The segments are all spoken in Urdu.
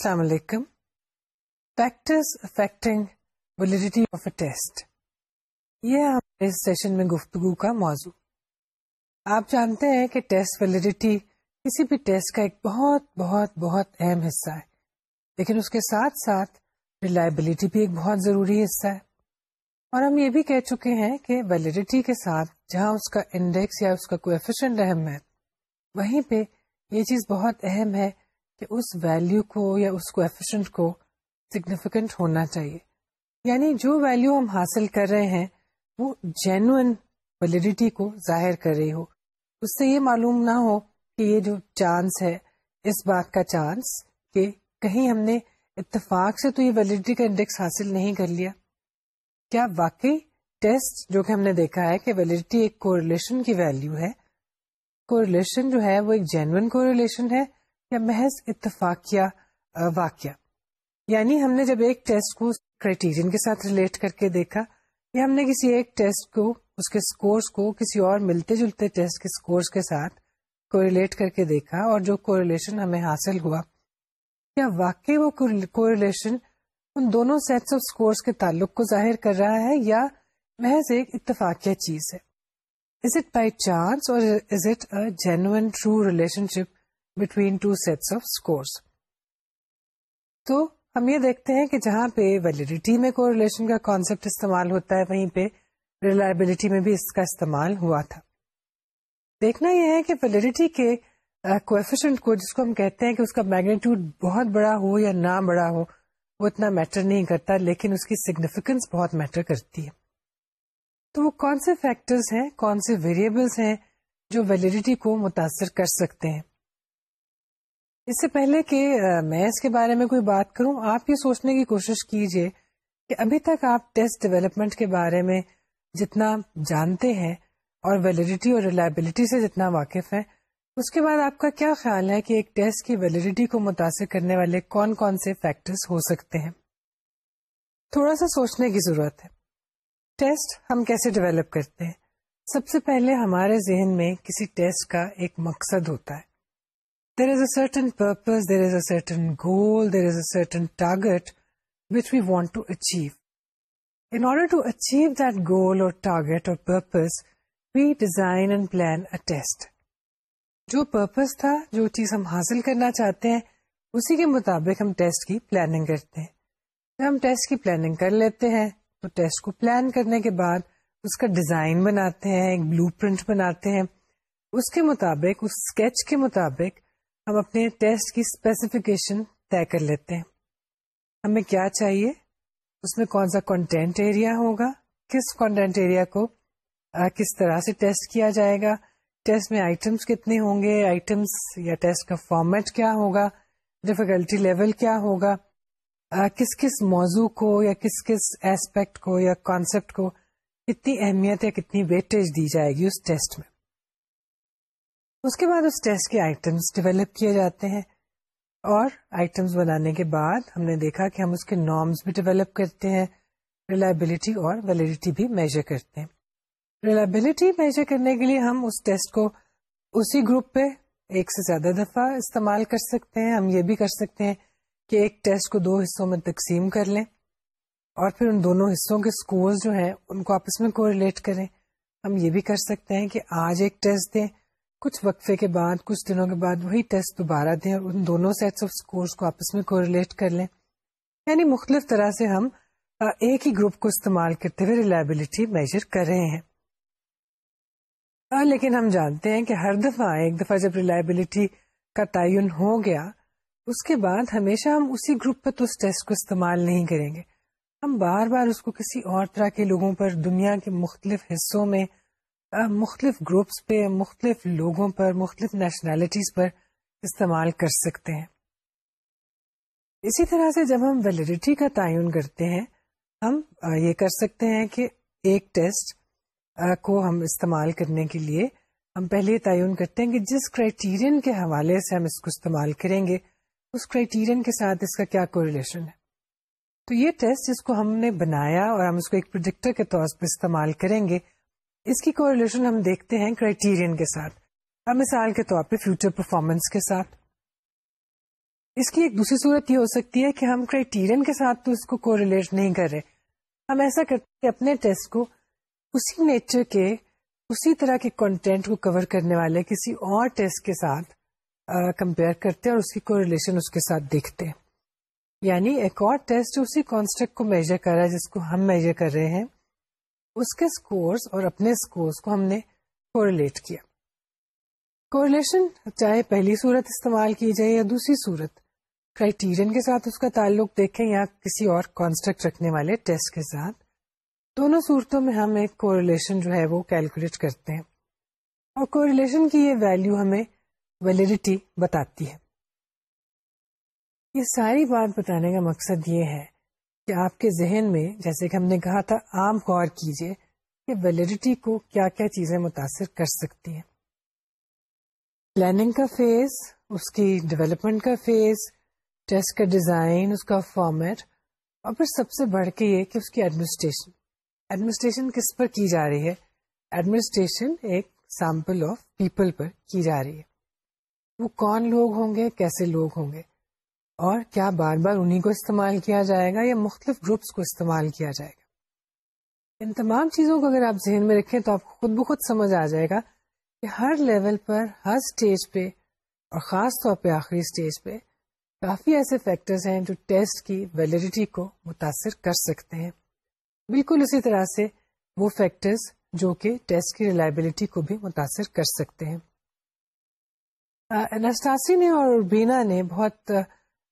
السلام علیکم۔ Factors affecting validity of a test یہ ہمارے اس سیشن میں گفتگو کا موضوع۔ آپ جانتے ہیں کہ ٹیسٹ ویلڈیٹی کسی بھی ٹیسٹ کا ایک بہت بہت بہت اہم حصہ ہے۔ لیکن اس کے ساتھ ساتھ ریلائبلٹی بھی ایک بہت ضروری حصہ ہے۔ اور ہم یہ بھی کہہ چکے ہیں کہ ویلڈیٹی کے ساتھ جہاں اس کا انڈیکس یا اس کا کوفیشنٹ اہم ہے، وہیں پہ یہ چیز بہت اہم ہے کہ اس ویلو کو یا اس کو ایفیشنٹ کو سگنیفیکینٹ ہونا چاہیے۔ یعنی جو ویلو ہم حاصل کر رہے ہیں، وہ جینوئن ویلڈیٹی کو ظاہر کر رہی ہو۔ اس سے یہ معلوم نہ ہو کہ یہ جو چانس ہے، اس بات کا چانس کہ کہیں ہم نے اتفاق سے تو یہ ویلڈیٹی کا انڈیکس حاصل نہیں کر لیا۔ کیا واقعی ٹیسٹ جو کہ ہم نے دیکھا ہے کہ ویلڈیٹی ایک کوریلیشن کی ویلو ہے۔ کوریلیشن جو ہے وہ ایک جینوئن کوریلیشن ہے۔ یا محض اتفاقیہ واقعہ۔ یعنی ہم نے جب ایک ٹیسٹ کو کرائٹیرین کے ساتھ ریلیٹ کر کے دیکھا، یا ہم نے کسی ایک ٹیسٹ کو، اس کے سکورز کو، کسی اور ملتے جلتے ٹیسٹ کے سکورز کے ساتھ کوریلیٹ کر کے دیکھا اور جو کوریلیشن ہمیں حاصل ہوا۔ کیا واقعی وہ کوریلیشن ان دونوں سیٹس آف سکورز کے تعلق کو ظاہر کر رہا ہے یا محض ایک اتفاقیہ چیز ہے؟ از it by chance or is it a genuine true relationship between two sets of scores تو ہم یہ دیکھتے ہیں کہ جہاں پہ ویلڈیٹی میں کو ریلیشن کا کانسیپٹ استعمال ہوتا ہے، وہیں پہ ریلائبلٹی میں بھی اس کا استعمال ہوا تھا۔ دیکھنا یہ ہے کہ ویلڈیٹی کے کوفیشنٹ کو، جس کو ہم کہتے ہیں کہ اس کا میگنیٹیوڈ بہت بڑا ہو یا نہ بڑا ہو، وہ اتنا میٹر نہیں کرتا، لیکن اس کی سگنیفیکینس بہت میٹر کرتی ہے۔ تو وہ کون سے فیکٹرز ہیں، کون سے ویریبلس ہیں جو ویلڈیٹی کو متاثر کر سکتے ہیں؟ اس سے پہلے کہ میں اس کے بارے میں کوئی بات کروں، آپ یہ سوچنے کی کوشش کیجیے کہ ابھی تک آپ ٹیسٹ ڈیولپمنٹ کے بارے میں جتنا جانتے ہیں اور ویلڈیٹی اور ریلائبلٹی سے جتنا واقف ہے اس کے بعد آپ کا کیا خیال ہے کہ ایک ٹیسٹ کی ویلڈیٹی کو متاثر کرنے والے کون کون سے فیکٹرز ہو سکتے ہیں؟ تھوڑا سا سوچنے کی ضرورت ہے۔ ٹیسٹ ہم کیسے ڈیولپ کرتے ہیں؟ سب سے پہلے ہمارے ذہن میں کسی ٹیسٹ کا ایک مقصد ہوتا ہے۔ There is a certain purpose there is a certain goal there is a certain target which we want to achieve in order to achieve that goal or target or purpose we design and plan a test جو پرپز تھا، جو چیز ہم حاصل کرنا چاہتے ہیں، اسی کے مطابق ہم ٹیسٹ کی پلاننگ کرتے ہیں۔ جب ہم ٹیسٹ کی پلاننگ کر لیتے ہیں، تو ٹیسٹ کو پلان کرنے کے بعد اس کا ڈیزائن بناتے ہیں، ایک بلو پرنٹ بناتے ہیں۔ اس کے مطابق، اس اسکیچ کے مطابق ہم اپنے ٹیسٹ کی اسپیسیفکیشن طے کر لیتے ہیں۔ ہمیں کیا چاہیے؟ اس میں کون سا کنٹینٹ ایریا ہوگا؟ کس کنٹینٹ ایریا کو آ, کس طرح سے ٹیسٹ کیا جائے گا؟ ٹیسٹ میں آئٹمس کتنے ہوں گے؟ آئٹمس یا ٹیسٹ کا فارمیٹ کیا ہوگا؟ ڈیفیکلٹی لیول کیا ہوگا؟ کس کس موضوع کو یا کس کس ایسپیکٹ کو یا کانسیپٹ کو کتنی اہمیت یا کتنی ویٹیج دی جائے گی اس ٹیسٹ میں؟ اس کے بعد اس ٹیسٹ کے آئٹمس ڈیولپ کیے جاتے ہیں اور آئٹمس بنانے کے بعد ہم نے دیکھا کہ ہم اس کے نارمس بھی ڈیولپ کرتے ہیں، ریلائبلٹی اور ویلڈیٹی بھی میجر کرتے ہیں۔ ریلائبلٹی میجر کرنے کے لیے ہم اس ٹیسٹ کو اسی گروپ پہ ایک سے زیادہ دفعہ استعمال کر سکتے ہیں۔ ہم یہ بھی کر سکتے ہیں کہ ایک ٹیسٹ کو دو حصوں میں تقسیم کر لیں اور پھر ان دونوں حصوں کے اسکور جو ہیں ان کو آپس میں کو ریلیٹ کریں۔ ہم یہ بھی کر سکتے ہیں کہ آج ایک ٹیسٹ دیں کچھ وقفے کے بعد، کچھ دنوں کے بعد وہی ٹیسٹ دوبارہ دیں اور ان دونوں سیٹس آف اسکورس کو آپس میں کو ریلیٹ کر لیں۔ یعنی مختلف طرح سے ہم ایک ہی گروپ کو استعمال کرتے ہوئے ریلائبلٹی میجر کر رہے ہیں۔ لیکن ہم جانتے ہیں کہ ہر دفعہ، ایک دفعہ جب ریلائبلٹی کا تعین ہو گیا، اس کے بعد ہمیشہ ہم اسی گروپ پہ تو اس ٹیسٹ کو استعمال نہیں کریں گے۔ ہم بار بار اس کو کسی اور طرح کے لوگوں پر، دنیا کے مختلف حصوں میں مختلف گروپس پہ، مختلف لوگوں پر، مختلف نیشنلٹیز پر استعمال کر سکتے ہیں۔ اسی طرح سے جب ہم ویلڈیٹی کا تعین کرتے ہیں، ہم یہ کر سکتے ہیں کہ ایک ٹیسٹ کو ہم استعمال کرنے کے لیے ہم پہلے تعین کرتے ہیں کہ جس کرائٹیرین کے حوالے سے ہم اس کو استعمال کریں گے، اس کرائٹیرین کے ساتھ اس کا کیا کو ریلیشن ہے۔ تو یہ ٹیسٹ جس کو ہم نے بنایا اور ہم اس کو ایک پروڈکٹر کے طور پر استعمال کریں گے اس کی کو ریلیشن ہم دیکھتے ہیں کرائٹیرین کے ساتھ۔ اب مثال کے طور پہ فیوچر پرفارمنس کے ساتھ۔ اس کی ایک دوسری صورت یہ ہو سکتی ہے کہ ہم کرائٹیرین کے ساتھ تو اس کو کو ریلیٹ نہیں کر رہے۔ ہم ایسا کرتے ہیں اپنے ٹیسٹ کو اسی نیچر کے، اسی طرح کے کانٹینٹ کو کور کرنے والے کسی اور ٹیسٹ کے ساتھ کمپیئر کرتے ہیں اور اس کی کو ریلیشن اس کے ساتھ دیکھتے ہیں۔ یعنی ایک اور ٹیسٹ اسی کانسٹرکٹ کو میجر کر رہا ہے جس کو ہم میجر کر رہے ہیں۔ اس کے اسکورس اور اپنے اسکورس کو ہم نے کوریلیٹ کیا۔ کوریلیشن چاہے پہلی صورت استعمال کی جائے یا دوسری صورت کرائٹیرین کے ساتھ اس کا تعلق دیکھیں یا کسی اور کانسٹرکٹ رکھنے والے ٹیسٹ کے ساتھ، دونوں صورتوں میں ہم ایک کوریلیشن جو ہے وہ کیلکولیٹ کرتے ہیں۔ اور کوریلیشن کی یہ ویلو ہمیں ویلڈیٹی بتاتی ہے۔ یہ ساری بات بتانے کا مقصد یہ ہے کہ آپ کے ذہن میں، جیسے کہ ہم نے کہا تھا، عام غور کیجیے کہ ویلڈیٹی کو کیا کیا چیزیں متاثر کر سکتی ہیں۔ پلاننگ کا فیز اس کی ڈیولپمنٹ کا فیز ٹیسٹ کا ڈیزائن اس کا فارمیٹ اور پھر سب سے بڑھ کے یہ کہ اس کی ایڈمنسٹریشن ایڈمنسٹریشن کس پر کی جا رہی ہے؟ ایڈمنسٹریشن ایک سیمپل آف پیپل پر کی جا رہی ہے۔ وہ کون لوگ ہوں گے؟ کیسے لوگ ہوں گے؟ اور کیا بار بار انہیں کو استعمال کیا جائے گا یا مختلف گروپس کو استعمال کیا جائے گا؟ ان تمام چیزوں کو اگر آپ ذہن میں رکھیں تو آپ کو خود بخود سمجھ آ جائے گا کہ ہر لیول پر، ہر اسٹیج پہ اور خاص طور پہ آخری اسٹیج پہ کافی ایسے فیکٹرز ہیں جو ٹیسٹ کی ویلڈیٹی کو متاثر کر سکتے ہیں۔ بالکل اسی طرح سے وہ فیکٹرز جو کہ ٹیسٹ کی ریلائبلٹی کو بھی متاثر کر سکتے ہیں۔ انسٹاسی نے اور بینا نے بہت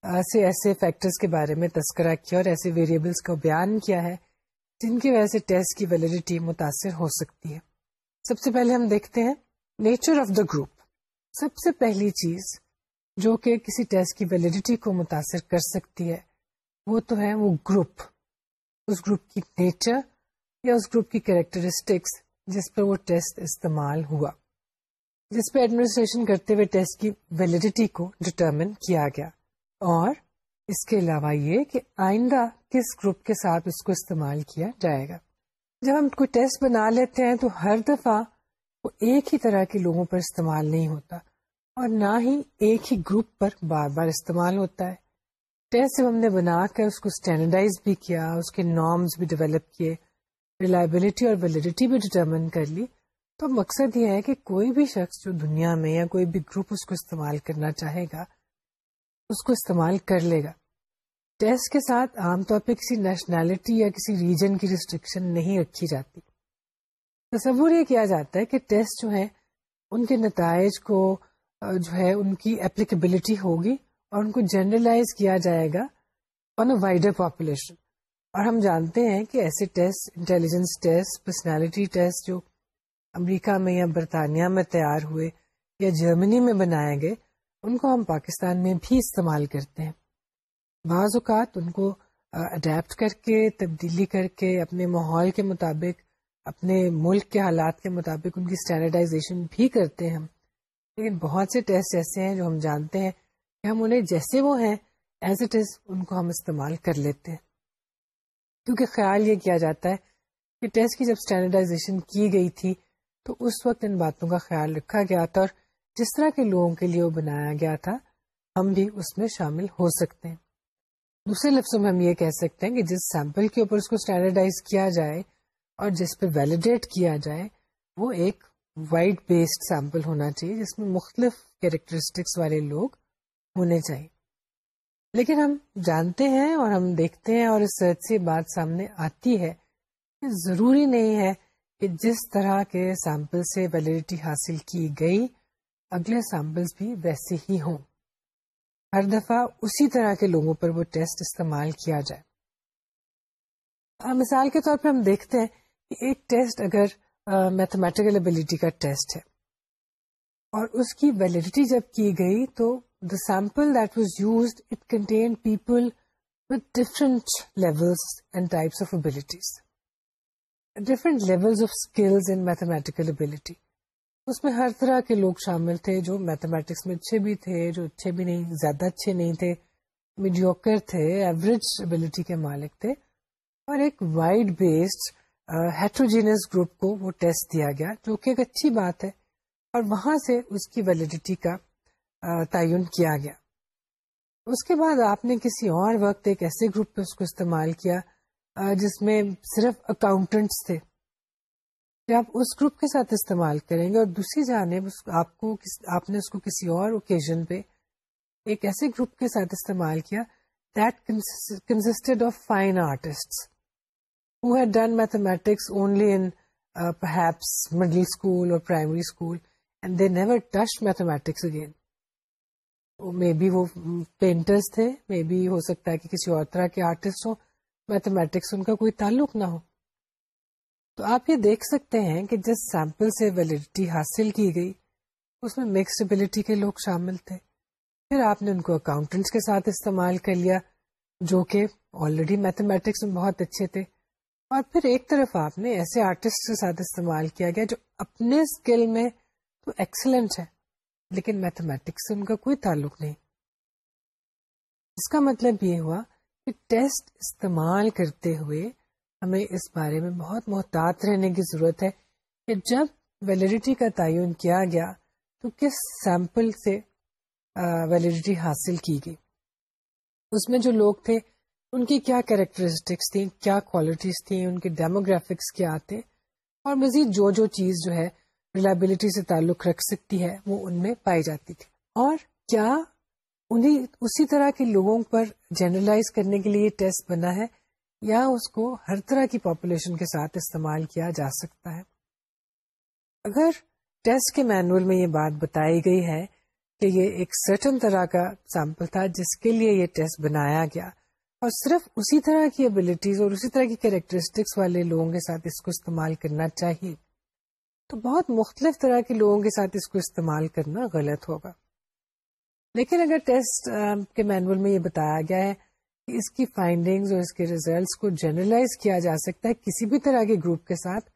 ایسے ایسے فیکٹرز کے بارے میں تذکرہ کیا اور ایسے ویریبلس کا بیان کیا ہے جن کی وجہ سے ٹیسٹ کی ویلڈیٹی متاثر ہو سکتی ہے۔ سب سے پہلے ہم دیکھتے ہیں نیچر آف دا گروپ سب سے پہلی چیز جو کہ کسی ٹیسٹ کی ویلڈیٹی کو متاثر کر سکتی ہے، وہ تو ہے وہ گروپ اس گروپ کی نیچر یا اس گروپ کی کیریکٹرسٹکس جس پر وہ ٹیسٹ استعمال ہوا۔ جس پہ ایڈمنسٹریشن کرتے ہوئے ٹیسٹ کی ویلڈیٹی کو ڈٹرمن کیا گیا۔ اور اس کے علاوہ یہ کہ آئندہ کس گروپ کے ساتھ اس کو استعمال کیا جائے گا۔ جب ہم کوئی ٹیسٹ بنا لیتے ہیں تو ہر دفعہ وہ ایک ہی طرح کے لوگوں پر استعمال نہیں ہوتا اور نہ ہی ایک ہی گروپ پر بار بار استعمال ہوتا ہے۔ ٹیسٹ جب ہم نے بنا کر اس کو اسٹینڈرڈائز بھی کیا، اس کے نارمز بھی ڈیولپ کیے، ریلائبلٹی اور ویلڈیٹی بھی ڈٹرمن کر لی، تو مقصد یہ ہے کہ کوئی بھی شخص جو دنیا میں یا کوئی بھی گروپ اس کو استعمال کرنا چاہے گا اس کو استعمال کر لے گا۔ ٹیسٹ کے ساتھ عام طور پہ کسی نیشنلٹی یا کسی ریجن کی ریسٹرکشن نہیں رکھی جاتی۔ تصور یہ کیا جاتا ہے کہ ٹیسٹ جو ہے ان کے نتائج کو جو ہے، ان کی اپلیکیبلٹی ہوگی اور ان کو جنرلائز کیا جائے گا آن اے وائڈر پاپولیشن اور ہم جانتے ہیں کہ ایسے test intelligence test personality test جو امریکہ میں یا برطانیہ میں تیار ہوئے یا جرمنی میں بنائے گئے ان کو ہم پاکستان میں بھی استعمال کرتے ہیں۔ بعض اوقات ان کو اڈیپٹ کر کے، تبدیلی کر کے، اپنے ماحول کے مطابق، اپنے ملک کے حالات کے مطابق ان کی اسٹینڈرڈائزیشن بھی کرتے ہیں ہم۔ لیکن بہت سے ٹیسٹ ایسے ہیں جو ہم جانتے ہیں کہ ہم انہیں جیسے وہ ہیں ایز اٹ از ان کو ہم استعمال کر لیتے ہیں۔ کیونکہ خیال یہ کیا جاتا ہے کہ ٹیسٹ کی جب اسٹینڈرڈائزیشن کی گئی تھی، تو اس وقت ان باتوں کا خیال رکھا گیا تھا اور جس طرح کے لوگوں کے لیے وہ بنایا گیا تھا، ہم بھی اس میں شامل ہو سکتے ہیں۔ دوسرے لفظوں میں ہم یہ کہہ سکتے ہیں کہ جس سیمپل کے اوپر اس کو اسٹینڈرڈائز کیا جائے اور جس پہ ویلیڈیٹ کیا جائے، وہ ایک وائڈ بیسڈ سیمپل ہونا چاہیے جس میں مختلف کیریکٹرسٹکس والے لوگ ہونے چاہیے۔ لیکن ہم جانتے ہیں اور ہم دیکھتے ہیں اور اس سرچ سے بات سامنے آتی ہے کہ ضروری نہیں ہے کہ جس طرح کے سیمپل سے ویلڈیٹی حاصل کی گئی اگلے سیمپلس بھی ویسے ہی ہوں۔ ہر دفعہ اسی طرح کے لوگوں پر وہ ٹیسٹ استعمال کیا جائے۔ مثال کے طور پہ ہم دیکھتے ہیں کہ ایک ٹیسٹ اگر میتھمیٹیکل ابلیٹی کا ٹیسٹ ہے۔ اور اس کی ویلڈیٹی جب کی گئی تو the sample that was use it contain people with different levels and types of abilities different level of skills in mathematical ability اس میں ہر طرح کے لوگ شامل تھے جو میتھمیٹکس میں اچھے بھی تھے، جو اچھے بھی نہیں، زیادہ اچھے نہیں تھے میڈیوکر تھے ایوریج ابلیٹی کے مالک تھے۔ اور ایک وائڈ بیسڈ ہیٹروجینس گروپ کو وہ ٹیسٹ دیا گیا، جو کہ ایک اچھی بات ہے۔ اور وہاں سے اس کی ویلڈیٹی کا تعین کیا گیا۔ اس کے بعد آپ نے کسی اور وقت ایک ایسے گروپ پہ اس کو استعمال کیا جس میں صرف اکاؤنٹنٹس تھے۔ آپ اس گروپ کے ساتھ استعمال کریں گے اور دوسری جانب آپ کو آپ نے اس کو کسی اور اوکیزن پہ ایک ایسے گروپ کے ساتھ استعمال کیا that consisted of fine artist who had done mathematics only in perhaps middle school or primary school and they never touch mathematics again maybe وہ پینٹرس تھے مے بی ہو سکتا ہے کہ کسی اور طرح کے آرٹسٹ ہوں میتھمیٹکس ان کا کوئی تعلق نہ ہو. تو آپ یہ دیکھ سکتے ہیں کہ جس سیمپل سے ویلڈیٹی حاصل کی گئی، اس میں مکس کے لوگ شامل تھے۔ پھر آپ نے ان کو اکاؤنٹنٹس کے ساتھ استعمال کر لیا، جو کہ آلریڈی میتھمیٹکس میں بہت اچھے تھے۔ اور پھر ایک طرف آپ نے ایسے آرٹسٹ کے ساتھ استعمال کیا گیا جو اپنے اسکل میں تو ایکسلنٹ ہے لیکن میتھمیٹکس سے ان کا کوئی تعلق نہیں۔ اس کا مطلب یہ ہوا کہ ٹیسٹ استعمال کرتے ہوئے ہمیں اس بارے میں بہت محتاط رہنے کی ضرورت ہے کہ جب ویلڈیٹی کا تعین کیا گیا تو کس سیمپل سے ویلڈیٹی حاصل کی گئی؟ اس میں جو لوگ تھے، ان کی کیا کیریکٹرسٹکس تھیں، کیا کوالٹیز تھیں، ان کے ڈیموگرافکس کیا تھے، اور مزید جو جو چیز جو ہے ریلائبلٹی سے تعلق رکھ سکتی ہے، وہ ان میں پائی جاتی تھی۔ اور کیا انہیں اسی طرح کے لوگوں پر جنرلائز کرنے کے لیے ٹیسٹ بنا ہے؟ یا اس کو ہر طرح کی پاپولیشن کے ساتھ استعمال کیا جا سکتا ہے؟ اگر ٹیسٹ کے مینول میں یہ بات بتائی گئی ہے کہ یہ ایک سرٹن طرح کا سیمپل تھا جس کے لیے یہ ٹیسٹ بنایا گیا، اور صرف اسی طرح کی ابلیٹیز اور اسی طرح کی کیریکٹرسٹکس والے لوگوں کے ساتھ اس کو استعمال کرنا چاہیے، تو بہت مختلف طرح کے لوگوں کے ساتھ اس کو استعمال کرنا غلط ہوگا۔ لیکن اگر ٹیسٹ کے مینول میں یہ بتایا گیا ہے اس کی فائنڈنگز اور اس کے ریزلٹس کو جنرلائز کیا جا سکتا ہے کسی بھی طرح کے گروپ کے ساتھ،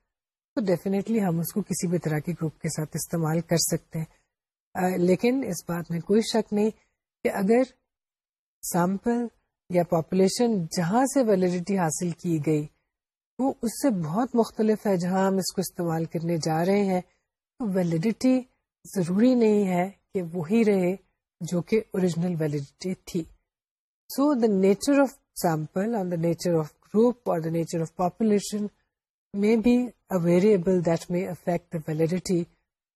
تو ڈیفینیٹلی ہم اس کو کسی بھی طرح کے گروپ کے ساتھ استعمال کر سکتے ہیں۔ لیکن اس بات میں کوئی شک نہیں کہ اگر سیمپل یا پاپولیشن جہاں سے ویلڈیٹی حاصل کی گئی، وہ اس سے بہت مختلف ہے۔ جہاں ہم اس کو استعمال کرنے جا رہے ہیں، تو ویلڈیٹی ضروری نہیں ہے کہ وہی رہے جو کہ اوریجنل ویلڈیٹی تھی۔ So the nature of sample and the nature of group or the nature of population may be a variable that may affect the validity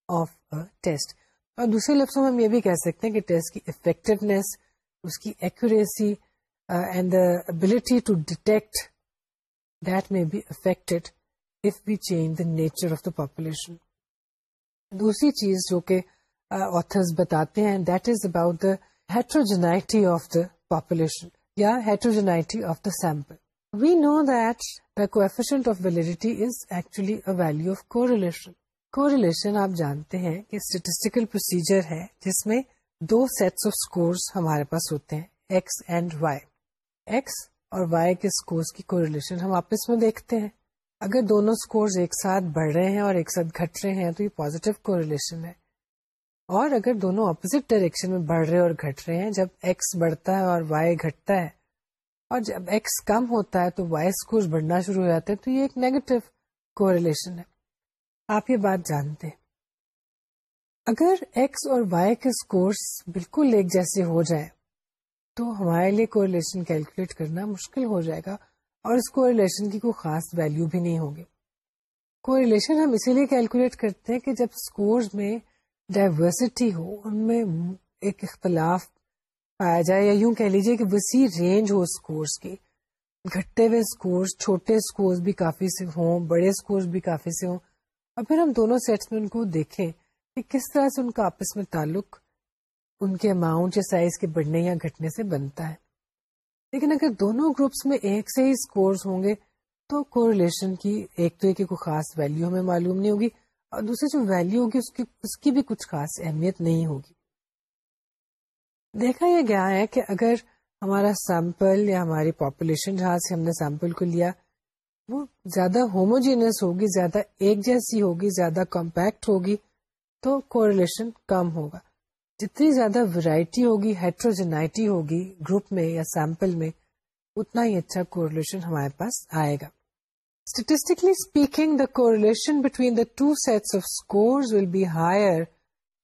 of a test. اور دوسرے لفظوں میں ہم یہ بھی کہہ سکتے ہیں کہ ٹیسٹ کی افیکٹونیس اس کی accuracy and the ability to detect that may be affected if we change the nature of the population دوسری چیز جو کہ آتھرز بتاتے ہیں that is about the heterogeneity of the population یا heterogeneity of the sample. We know that the coefficient of validity is actually a value of correlation. Correlation آپ جانتے ہیں کہ statistical procedure ہے جس میں دو sets of scores ہمارے پاس ہوتے ہیں x and y. x اور y کے scores کی correlation ہم آپس میں دیکھتے ہیں اگر دونوں scores ایک ساتھ بڑھ رہے ہیں اور ایک ساتھ گھٹ رہے ہیں تو یہ پازیٹیو correlation ہے اور اگر دونوں اپوزٹ ڈائریکشن میں بڑھ رہے اور گھٹ رہے ہیں، جب ایکس بڑھتا ہے اور وائی گھٹتا ہے، اور جب ایکس کم ہوتا ہے تو وائی اسکور بڑھنا شروع ہو جاتے ہیں، تو یہ ایک نیگیٹو کو ریلیشن ہے۔ آپ یہ بات جانتے اگر ایکس اور وائی کے اسکورس بالکل ایک جیسے ہو جائیں، تو ہمارے لیے کو ریلیشن کیلکولیٹ کرنا مشکل ہو جائے گا، اور اس کو ریلیشن کی کوئی خاص ویلو بھی نہیں ہوگی کو ریلیشن ہم اسی لیے کیلکولیٹ کرتے ہیں کہ جب اسکورس میں ڈائیورسٹی ہو، ان میں ایک اختلاف پایا جائے، یا یوں کہہ لیجیے کہ وسیع رینج ہو اسکورس کی گھٹے ہوئے اسکورس چھوٹے اسکورس بھی کافی سے ہوں، بڑے اسکورس بھی کافی سے ہوں۔ اور پھر ہم دونوں سیٹس میں ان کو دیکھیں کہ کس طرح سے ان کا آپس میں تعلق ان کے اماؤنٹ یا سائز کے بڑھنے یا گھٹنے سے بنتا ہے۔ لیکن اگر دونوں گروپس میں ایک سے ہی اسکورس ہوں گے، تو کو ریلیشن کی ایک تو ایک کوئی خاص ویلو ہمیں معلوم نہیں ہوگی۔ اور دوسری جو ویلو ہوگی، اس کی اس کی بھی کچھ خاص اہمیت نہیں ہوگی۔ دیکھا یہ گیا ہے کہ اگر ہمارا سیمپل یا ہماری پاپولیشن جہاں سے ہم نے سیمپل کو لیا، وہ زیادہ ہوموجینس ہوگی، زیادہ ایک جیسی ہوگی، زیادہ کمپیکٹ ہوگی، تو کوریلیشن کم ہوگا۔ جتنی زیادہ ورائٹی ہوگی ہیٹروجنائٹی ہوگی گروپ میں یا سیمپل میں، اتنا ہی اچھا کوریلیشن ہمارے پاس آئے گا۔ Statistically speaking, the correlation between the two sets of scores will be higher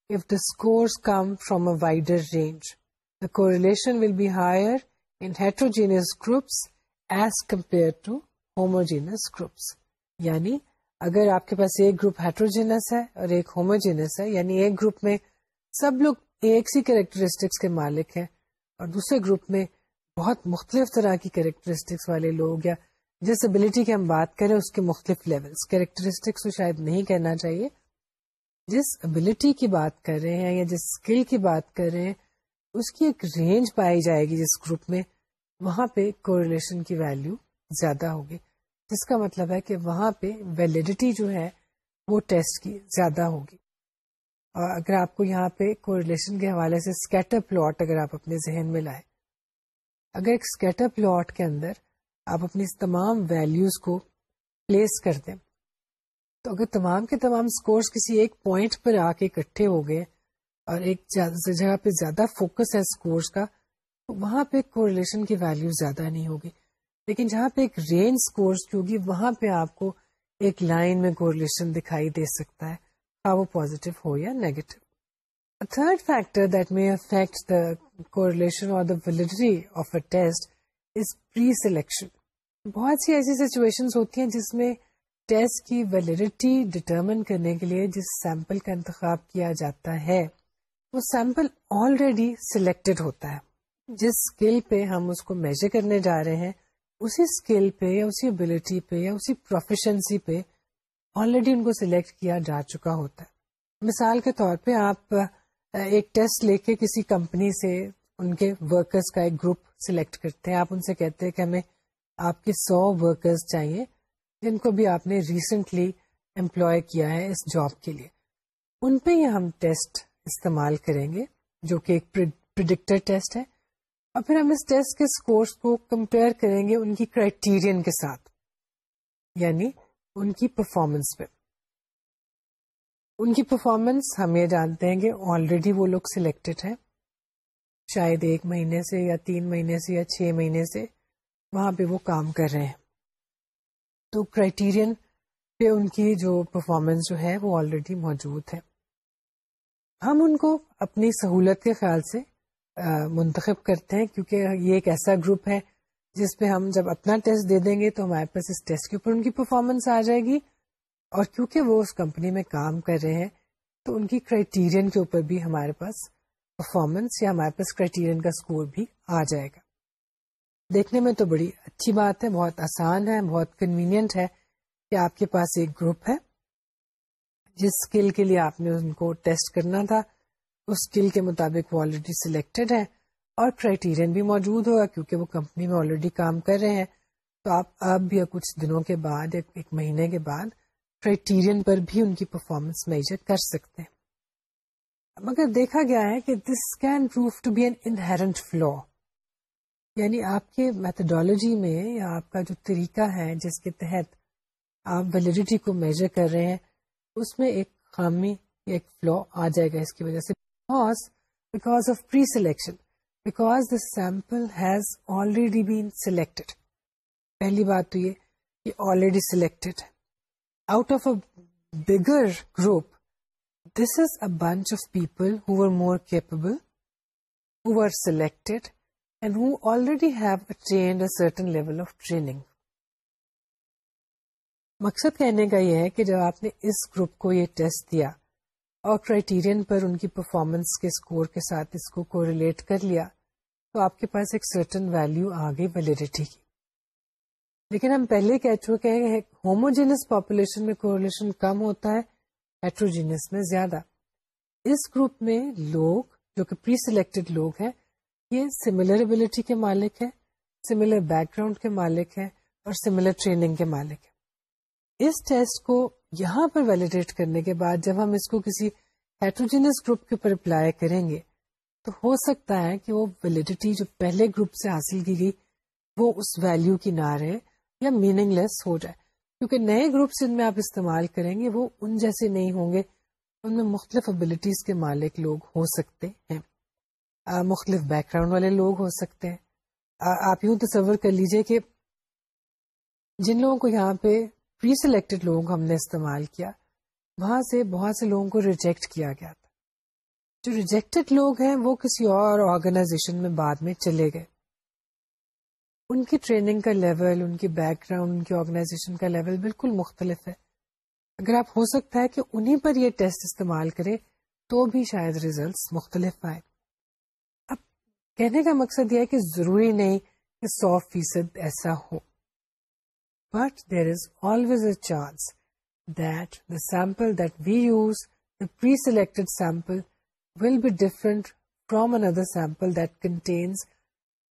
if the scores come from a wider range. The correlation will be higher in heterogeneous groups as compare to homogeneous groups یعنی اگر آپ کے پاس ایک گروپ ہیٹروجینس ہے اور ایک ہوموجینس ہے یعنی ایک گروپ میں سب لوگ ایک سی کریکٹرسٹکس کے مالک ہیں اور دوسرے گروپ میں بہت مختلف طرح کی کریکٹرسٹکس والے لوگ یا جس ابلیٹی کی ہم بات کریں، اس کے مختلف لیولس کریکٹرسٹکس کو شاید نہیں کہنا چاہیے۔ جس ابلیٹی کی بات کر رہے ہیں یا جس اسکل کی بات کر رہے ہیں، اس کی ایک رینج پائی جائے گی جس گروپ میں، وہاں پہ کوریلیشن کی ویلو زیادہ ہوگی۔ جس کا مطلب ہے کہ وہاں پہ ویلڈیٹی جو ہے، وہ ٹیسٹ کی زیادہ ہوگی۔ اور اگر آپ کو یہاں پہ کوریلیشن کے حوالے سے اسکیٹر پلاٹ اگر آپ اپنے ذہن میں لائیں، اگر ایک اسکیٹر پلاٹ کے اندر آپ اپنی تمام ویلیوز کو پلیس کر دیں۔ تو اگر تمام کے تمام اسکورس کسی ایک پوائنٹ پر آ کے اکٹھے ہو گئے اور ایک جگہ پہ زیادہ فوکس ہے اسکورس کا، تو وہاں پہ کوریلیشن کی ویلیو زیادہ نہیں ہوگی۔ لیکن جہاں پہ ایک رینج اسکورس کی ہوگی، وہاں پہ آپ کو ایک لائن میں کوریلیشن دکھائی دے سکتا ہے خواہ وہ پوزیٹو ہو یا negative third factor that may affect the correlation or the validity of a test is pre selection بہت سی ایسی سچویشن ہوتی ہیں جس میں ٹیسٹ کی ویلڈیٹی ڈٹرمن کرنے کے لیے جس سیمپل کا انتخاب کیا جاتا ہے، وہ سیمپل آلریڈی سلیکٹڈ ہوتا ہے۔ جس اسکل پہ ہم اس کو میجر کرنے جا رہے ہیں، اسی اسکل پہ یا اسی ابلٹی پہ یا اسی پروفیشنسی پہ آلریڈی ان کو سلیکٹ کیا جا چکا ہوتا ہے۔ مثال کے طور پہ آپ ایک ٹیسٹ لے کے کسی کمپنی سے ان کے ورکرز کا ایک گروپ سلیکٹ کرتے ہیں۔ آپ ان سے کہتے ہیں کہ ہمیں آپ کے سو ورکرز چاہیے جن کو بھی آپ نے ریسنٹلی امپلوائے کیا ہے اس جاب کے لیے۔ ان پہ ہی ہم ٹیسٹ استعمال کریں گے، جو کہ ایک پرڈکٹر ٹیسٹ ہے۔ اور پھر ہم اس ٹیسٹ کے اسکورس کو کمپیئر کریں گے ان کی کرائٹیرین کے ساتھ یعنی ان کی پرفارمنس پہ۔ ان کی پرفارمنس ہم یہ جانتے ہیں کہ آلریڈی وہ لوگ سلیکٹڈ ہیں۔ شاید ایک مہینے سے یا تین مہینے سے یا چھ مہینے سے وہاں پہ وہ کام کر رہے ہیں۔ تو کرائٹیرین پہ ان کی جو پرفارمنس جو ہے وہ آلریڈی موجود ہے۔ ہم ان کو اپنی سہولت کے خیال سے منتخب کرتے ہیں کیونکہ یہ ایک ایسا گروپ ہے جس پہ ہم جب اپنا ٹیسٹ دے دیں گے تو ہمارے پاس اس ٹیسٹ کے اوپر ان کی پرفارمنس آ جائے گی۔ اور کیونکہ وہ اس کمپنی میں کام کر رہے ہیں، تو ان کی کرائٹیرین کے اوپر بھی ہمارے پاس پرفارمنس یا ہمارے پاس کرائٹیرین کا اسکور بھی آ جائے گا۔ دیکھنے میں تو بڑی اچھی بات ہے، بہت آسان ہے، بہت کنوینئنٹ ہے کہ آپ کے پاس ایک گروپ ہے۔ جس اسکل کے لیے آپ نے ان کو ٹیسٹ کرنا تھا، اس اسکل کے مطابق وہ آلریڈی سلیکٹڈ ہے اور کرائٹیرین بھی موجود ہوگا کیونکہ وہ کمپنی میں آلریڈی کام کر رہے ہیں۔ تو آپ اب بھی کچھ دنوں کے بعد، ایک مہینے کے بعد کرائٹیرین پر بھی ان کی پرفارمنس میجر کر سکتے ہیں۔ مگر دیکھا گیا ہے کہ this can prove to be an inherent flaw یعنی آپ کے میتھڈالوجی میں یا آپ کا جو طریقہ ہے جس کے تحت آپ ویلڈیٹی کو میجر کر رہے ہیں، اس میں ایک خامی یا ایک فلو آ جائے گا اس کی وجہ سے۔ Because of pre-selection. Because the sample has already been selected. پہلی بات تو یہ کہ already selected out of a bigger group this is a bunch of people who are more capable who are selected and who already have attend a certain level of training مقصد کہنے کا یہ ہے کہ جب آپ نے اس گروپ کو یہ ٹیسٹ دیا اور کرائٹیرین پر ان کی پرفارمنس کے اسکور کے ساتھ اس کو کوریلیٹ کر لیا تو آپ کے پاس ایک سرٹن ویلو آ گئی ویلڈیٹی کی لیکن ہم پہلے کہہ چکے ہیں ہوموجینس پاپولیشن میں کوریلیشن کم ہوتا ہے ہیٹروجینس میں زیادہ۔ اس گروپ میں لوگ جو کہ پری سلیکٹڈ لوگ ہیں، یہ سملر ابلیٹی کے مالک ہیں سملر بیک گراؤنڈ کے مالک ہیں اور سملر ٹریننگ کے مالک ہیں۔ اس ٹیسٹ کو یہاں پر ویلیڈیٹ کرنے کے بعد جب ہم اس کو کسی ہیٹروجینس گروپ کے اوپر اپلائی کریں گے، تو ہو سکتا ہے کہ وہ ویلیڈیٹی جو پہلے گروپ سے حاصل کی گئی، وہ اس ویلو کی نہ رہے یا میننگ لیس ہو جائے۔ کیونکہ نئے گروپ جن میں آپ استعمال کریں گے وہ ان جیسے نہیں ہوں گے ان میں مختلف ابلیٹیز کے مالک لوگ ہو سکتے ہیں۔ آ, مختلف بیک گراؤنڈ والے لوگ ہو سکتے ہیں۔ آ, آپ یوں تصور کر لیجیے کہ جن لوگوں کو یہاں پہ پری سلیکٹڈ لوگوں کو ہم نے استعمال کیا وہاں سے بہت سے لوگوں کو ریجیکٹ کیا گیا تھا۔ جو ریجیکٹڈ لوگ ہیں وہ کسی اور آرگنائزیشن میں بعد میں چلے گئے۔ ان کی ٹریننگ کا لیول ان کی بیک گراؤنڈ ان کی آرگنائزیشن کا لیول بالکل مختلف ہے۔ اگر آپ ہو سکتا ہے کہ انہیں پر یہ ٹیسٹ استعمال کرے تو بھی شاید ریزلٹس مختلف آئے اب کہنے کا مقصد یہ ہے کہ ضروری نہیں کہ سو فیصد ایسا ہو۔ But there is always a chance that the sample that we use the pre selected sample will be different from another sample that contains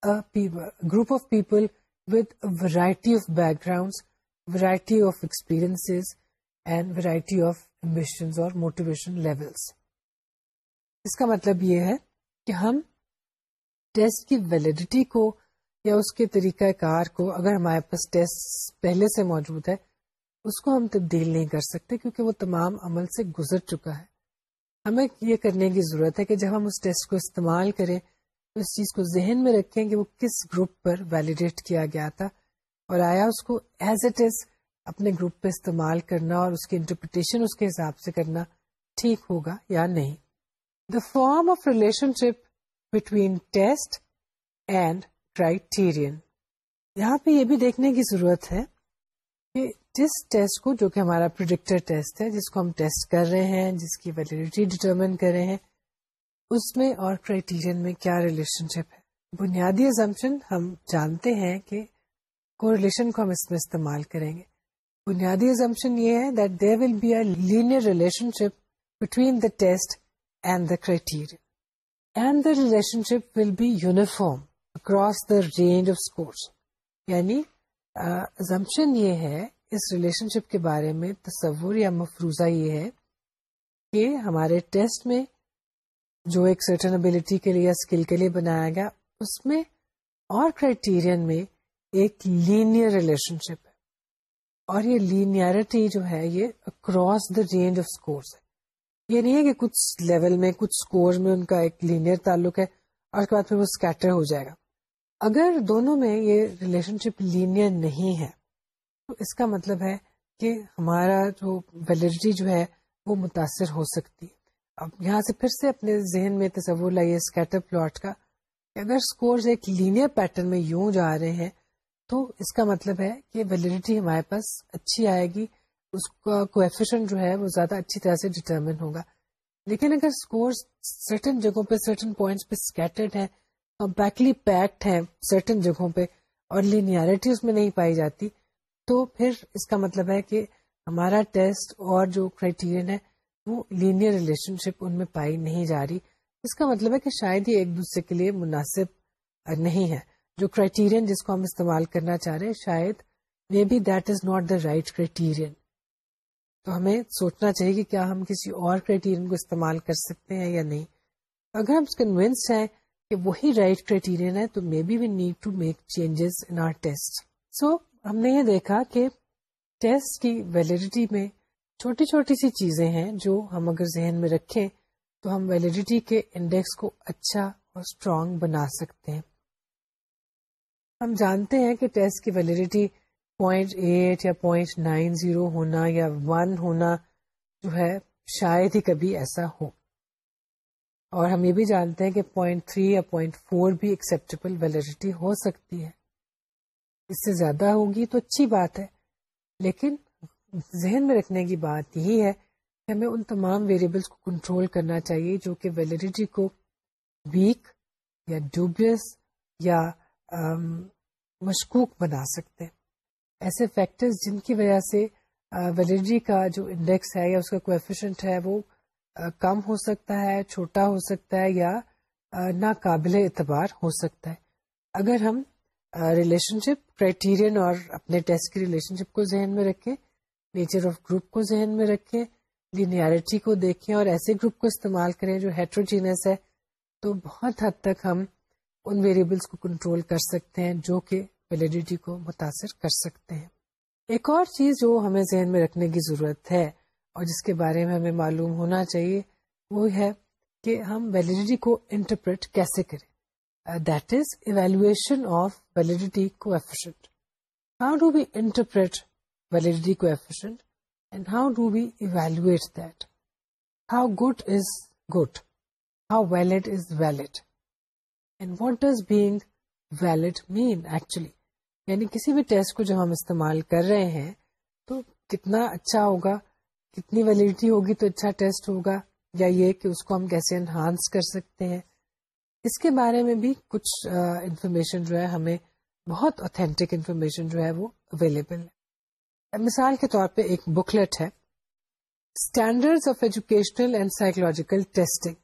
group of people with variety of background variety of experience and variety of ambition اور موٹیویشن لیولس اس کا مطلب یہ ہے کہ ہم ٹیسٹ کی ویلڈیٹی کو یا اس کے طریقہ کار کو اگر ہمارے پاس ٹیسٹ پہلے سے موجود ہے اس کو ہم تبدیل نہیں کر سکتے کیونکہ وہ تمام عمل سے گزر چکا ہے ہمیں یہ کرنے کی ضرورت ہے کہ جب ہم اس ٹیسٹ کو استعمال کریں اس چیز کو ذہن میں رکھیں کہ وہ کس گروپ پر ویلیڈیٹ کیا گیا تھا اور آیا اس کو ایز اٹ از اپنے گروپ پہ استعمال کرنا اور اس کی انٹرپریٹیشن اس کے حساب سے کرنا ٹھیک ہوگا یا نہیں۔ The form of relationship between test and criterion یہاں پہ یہ بھی دیکھنے کی ضرورت ہے کہ جس ٹیسٹ کو جو کہ ہمارا پروڈکٹر ٹیسٹ ہے، جس کو ہم ٹیسٹ کر رہے ہیں، جس کی ویلڈیٹی ڈٹرمن کر رہے ہیں اس میں اور کرائٹیرئن میں کیا ریلیشن شپ ہے؟ بنیادی ازمپشن ہم جانتے ہیں کہ کو ریلیشن کو ہم اس میں استعمال کریں گے۔ بنیادی ازمپشن یہ ہے that there will be a linear relationship between the test and the criteria and the relationship will be uniform across the range of scores یعنی ازمپشن یہ ہے اس ریلیشن شپ کے بارے میں تصور یا مفروضہ یہ ہے کہ ہمارے ٹیسٹ میں جو ایک سرٹن ابلٹی کے لیے اسکل کے لیے بنایا گیا، اس میں اور کرائٹیرین میں ایک لینئر ریلیشن شپ ہے۔ اور یہ لینیئرٹی جو ہے، یہ across the range of scores ہے۔ یہ نہیں ہے کہ کچھ لیول میں، کچھ اسکور میں ان کا ایک لینئر تعلق ہے اور اس کے بعد پھر وہ اسکیٹر ہو جائے گا۔ اگر دونوں میں یہ ریلیشن شپ لینئر نہیں ہے، تو اس کا مطلب ہے کہ ہمارا جو ویلڈیٹی جو ہے، وہ متاثر ہو سکتی ہے۔ اب یہاں سے پھر سے اپنے ذہن میں تصور لائیے اسکیٹر پلاٹ کا کہ اگر اسکورز ایک لینئر پیٹرن میں یوں جا رہے ہیں تو اس کا مطلب ہے کہ ویلڈیٹی ہمارے پاس اچھی آئے گی، اس کا کوفیشن جو ہے وہ زیادہ اچھی طرح سے ڈٹرمن ہوگا۔ لیکن اگر اسکور سرٹن جگہوں پہ سرٹن پوائنٹس پہ اسکیٹرڈ ہیں کمپیکٹلی پیکڈ ہیں سرٹن جگہوں پہ اور لینیئرٹی اس میں نہیں پائی جاتی، تو پھر اس کا مطلب ہے کہ ہمارا ٹیسٹ اور جو کرائٹیرین ہے وہ لینئر ریلیشن شپ ان میں پائی نہیں جا رہی۔ اس کا مطلب ہے کہ شاید ہی ایک دوسرے کے لیے مناسب نہیں ہے۔ جو کرائٹیرین جس کو ہم استعمال کرنا چاہ رہے ہیں، شاید maybe that is not the right criterion تو ہمیں سوچنا چاہیے کہ کیا ہم کسی اور کرائٹیرین کو استعمال کر سکتے ہیں یا نہیں۔ اگر ہم کنوینس ہیں کہ وہی رائٹ کرائٹیرین ہے، تو maybe we need to make changes in our test so ہم نے یہ دیکھا کہ ٹیسٹ کی ویلڈیٹی میں چھوٹی چھوٹی سی چیزیں ہیں جو ہم اگر ذہن میں رکھیں تو ہم ویلڈیٹی کے انڈیکس کو اچھا اور اسٹرانگ بنا سکتے ہیں۔ ہم جانتے ہیں کہ ٹیسٹ کی ویلڈیٹی پوائنٹ ایٹ یا پوائنٹ نائن زیرو ہونا یا ون ہونا جو ہے شاید ہی کبھی ایسا ہو۔ اور ہم یہ بھی جانتے ہیں کہ پوائنٹ تھری یا پوائنٹ فور بھی ایکسپٹیبل ویلڈیٹی ہو سکتی ہے۔ اس سے زیادہ ہوگی تو اچھی بات ہے، لیکن ذہن میں رکھنے کی بات یہی ہے کہ ہمیں ان تمام ویریبلس کو کنٹرول کرنا چاہیے جو کہ ویلڈیٹی کو ویک یا ڈوبیس یا مشکوک بنا سکتے ایسے فیکٹرز جن کی وجہ سے ویلڈیٹی کا جو انڈیکس ہے یا اس کا کوفیشنٹ ہے وہ کم ہو سکتا ہے، چھوٹا ہو سکتا ہے یا ناقابل اعتبار ہو سکتا ہے۔ اگر ہم ریلیشن شپ کرائٹیرین اور اپنے ٹیسٹ کی ریلیشن شپ کو ذہن میں رکھیں نیچر آف گروپ کو ذہن میں رکھیں لینیارٹی کو دیکھیں اور ایسے گروپ کو استعمال کریں جو ہیٹروجینس ہے۔ تو بہت حد تک ہم ان ویریبلس کو کنٹرول کر سکتے ہیں جو کہ ویلیڈیٹی کو متاثر کر سکتے ہیں۔ ایک اور چیز جو ہمیں ذہن میں رکھنے کی ضرورت ہے اور جس کے بارے میں ہمیں معلوم ہونا چاہیے، وہ ہے کہ ہم ویلیڈیٹی کو انٹرپریٹ کیسے کریں۔ That is evaluation of validity coefficient how do we interpret validity coefficient and how do we evaluate that how good is good how valid is valid? And what does being valid mean actually? یعنی کسی بھی ٹیسٹ کو جب ہم استعمال کر رہے ہیں، تو کتنا اچھا ہوگا، کتنی ویلڈیٹی ہوگی تو اچھا ٹیسٹ ہوگا، یا یہ کہ اس کو ہم کیسے انہانس کر سکتے ہیں؟ اس کے بارے میں بھی کچھ انفارمیشن جو ہے، ہمیں بہت اوتھینٹک انفارمیشن جو ہے، وہ اویلیبل ہے۔ مثال کے طور پہ ایک بکلٹ ہے۔ Standard of educational and psychological testing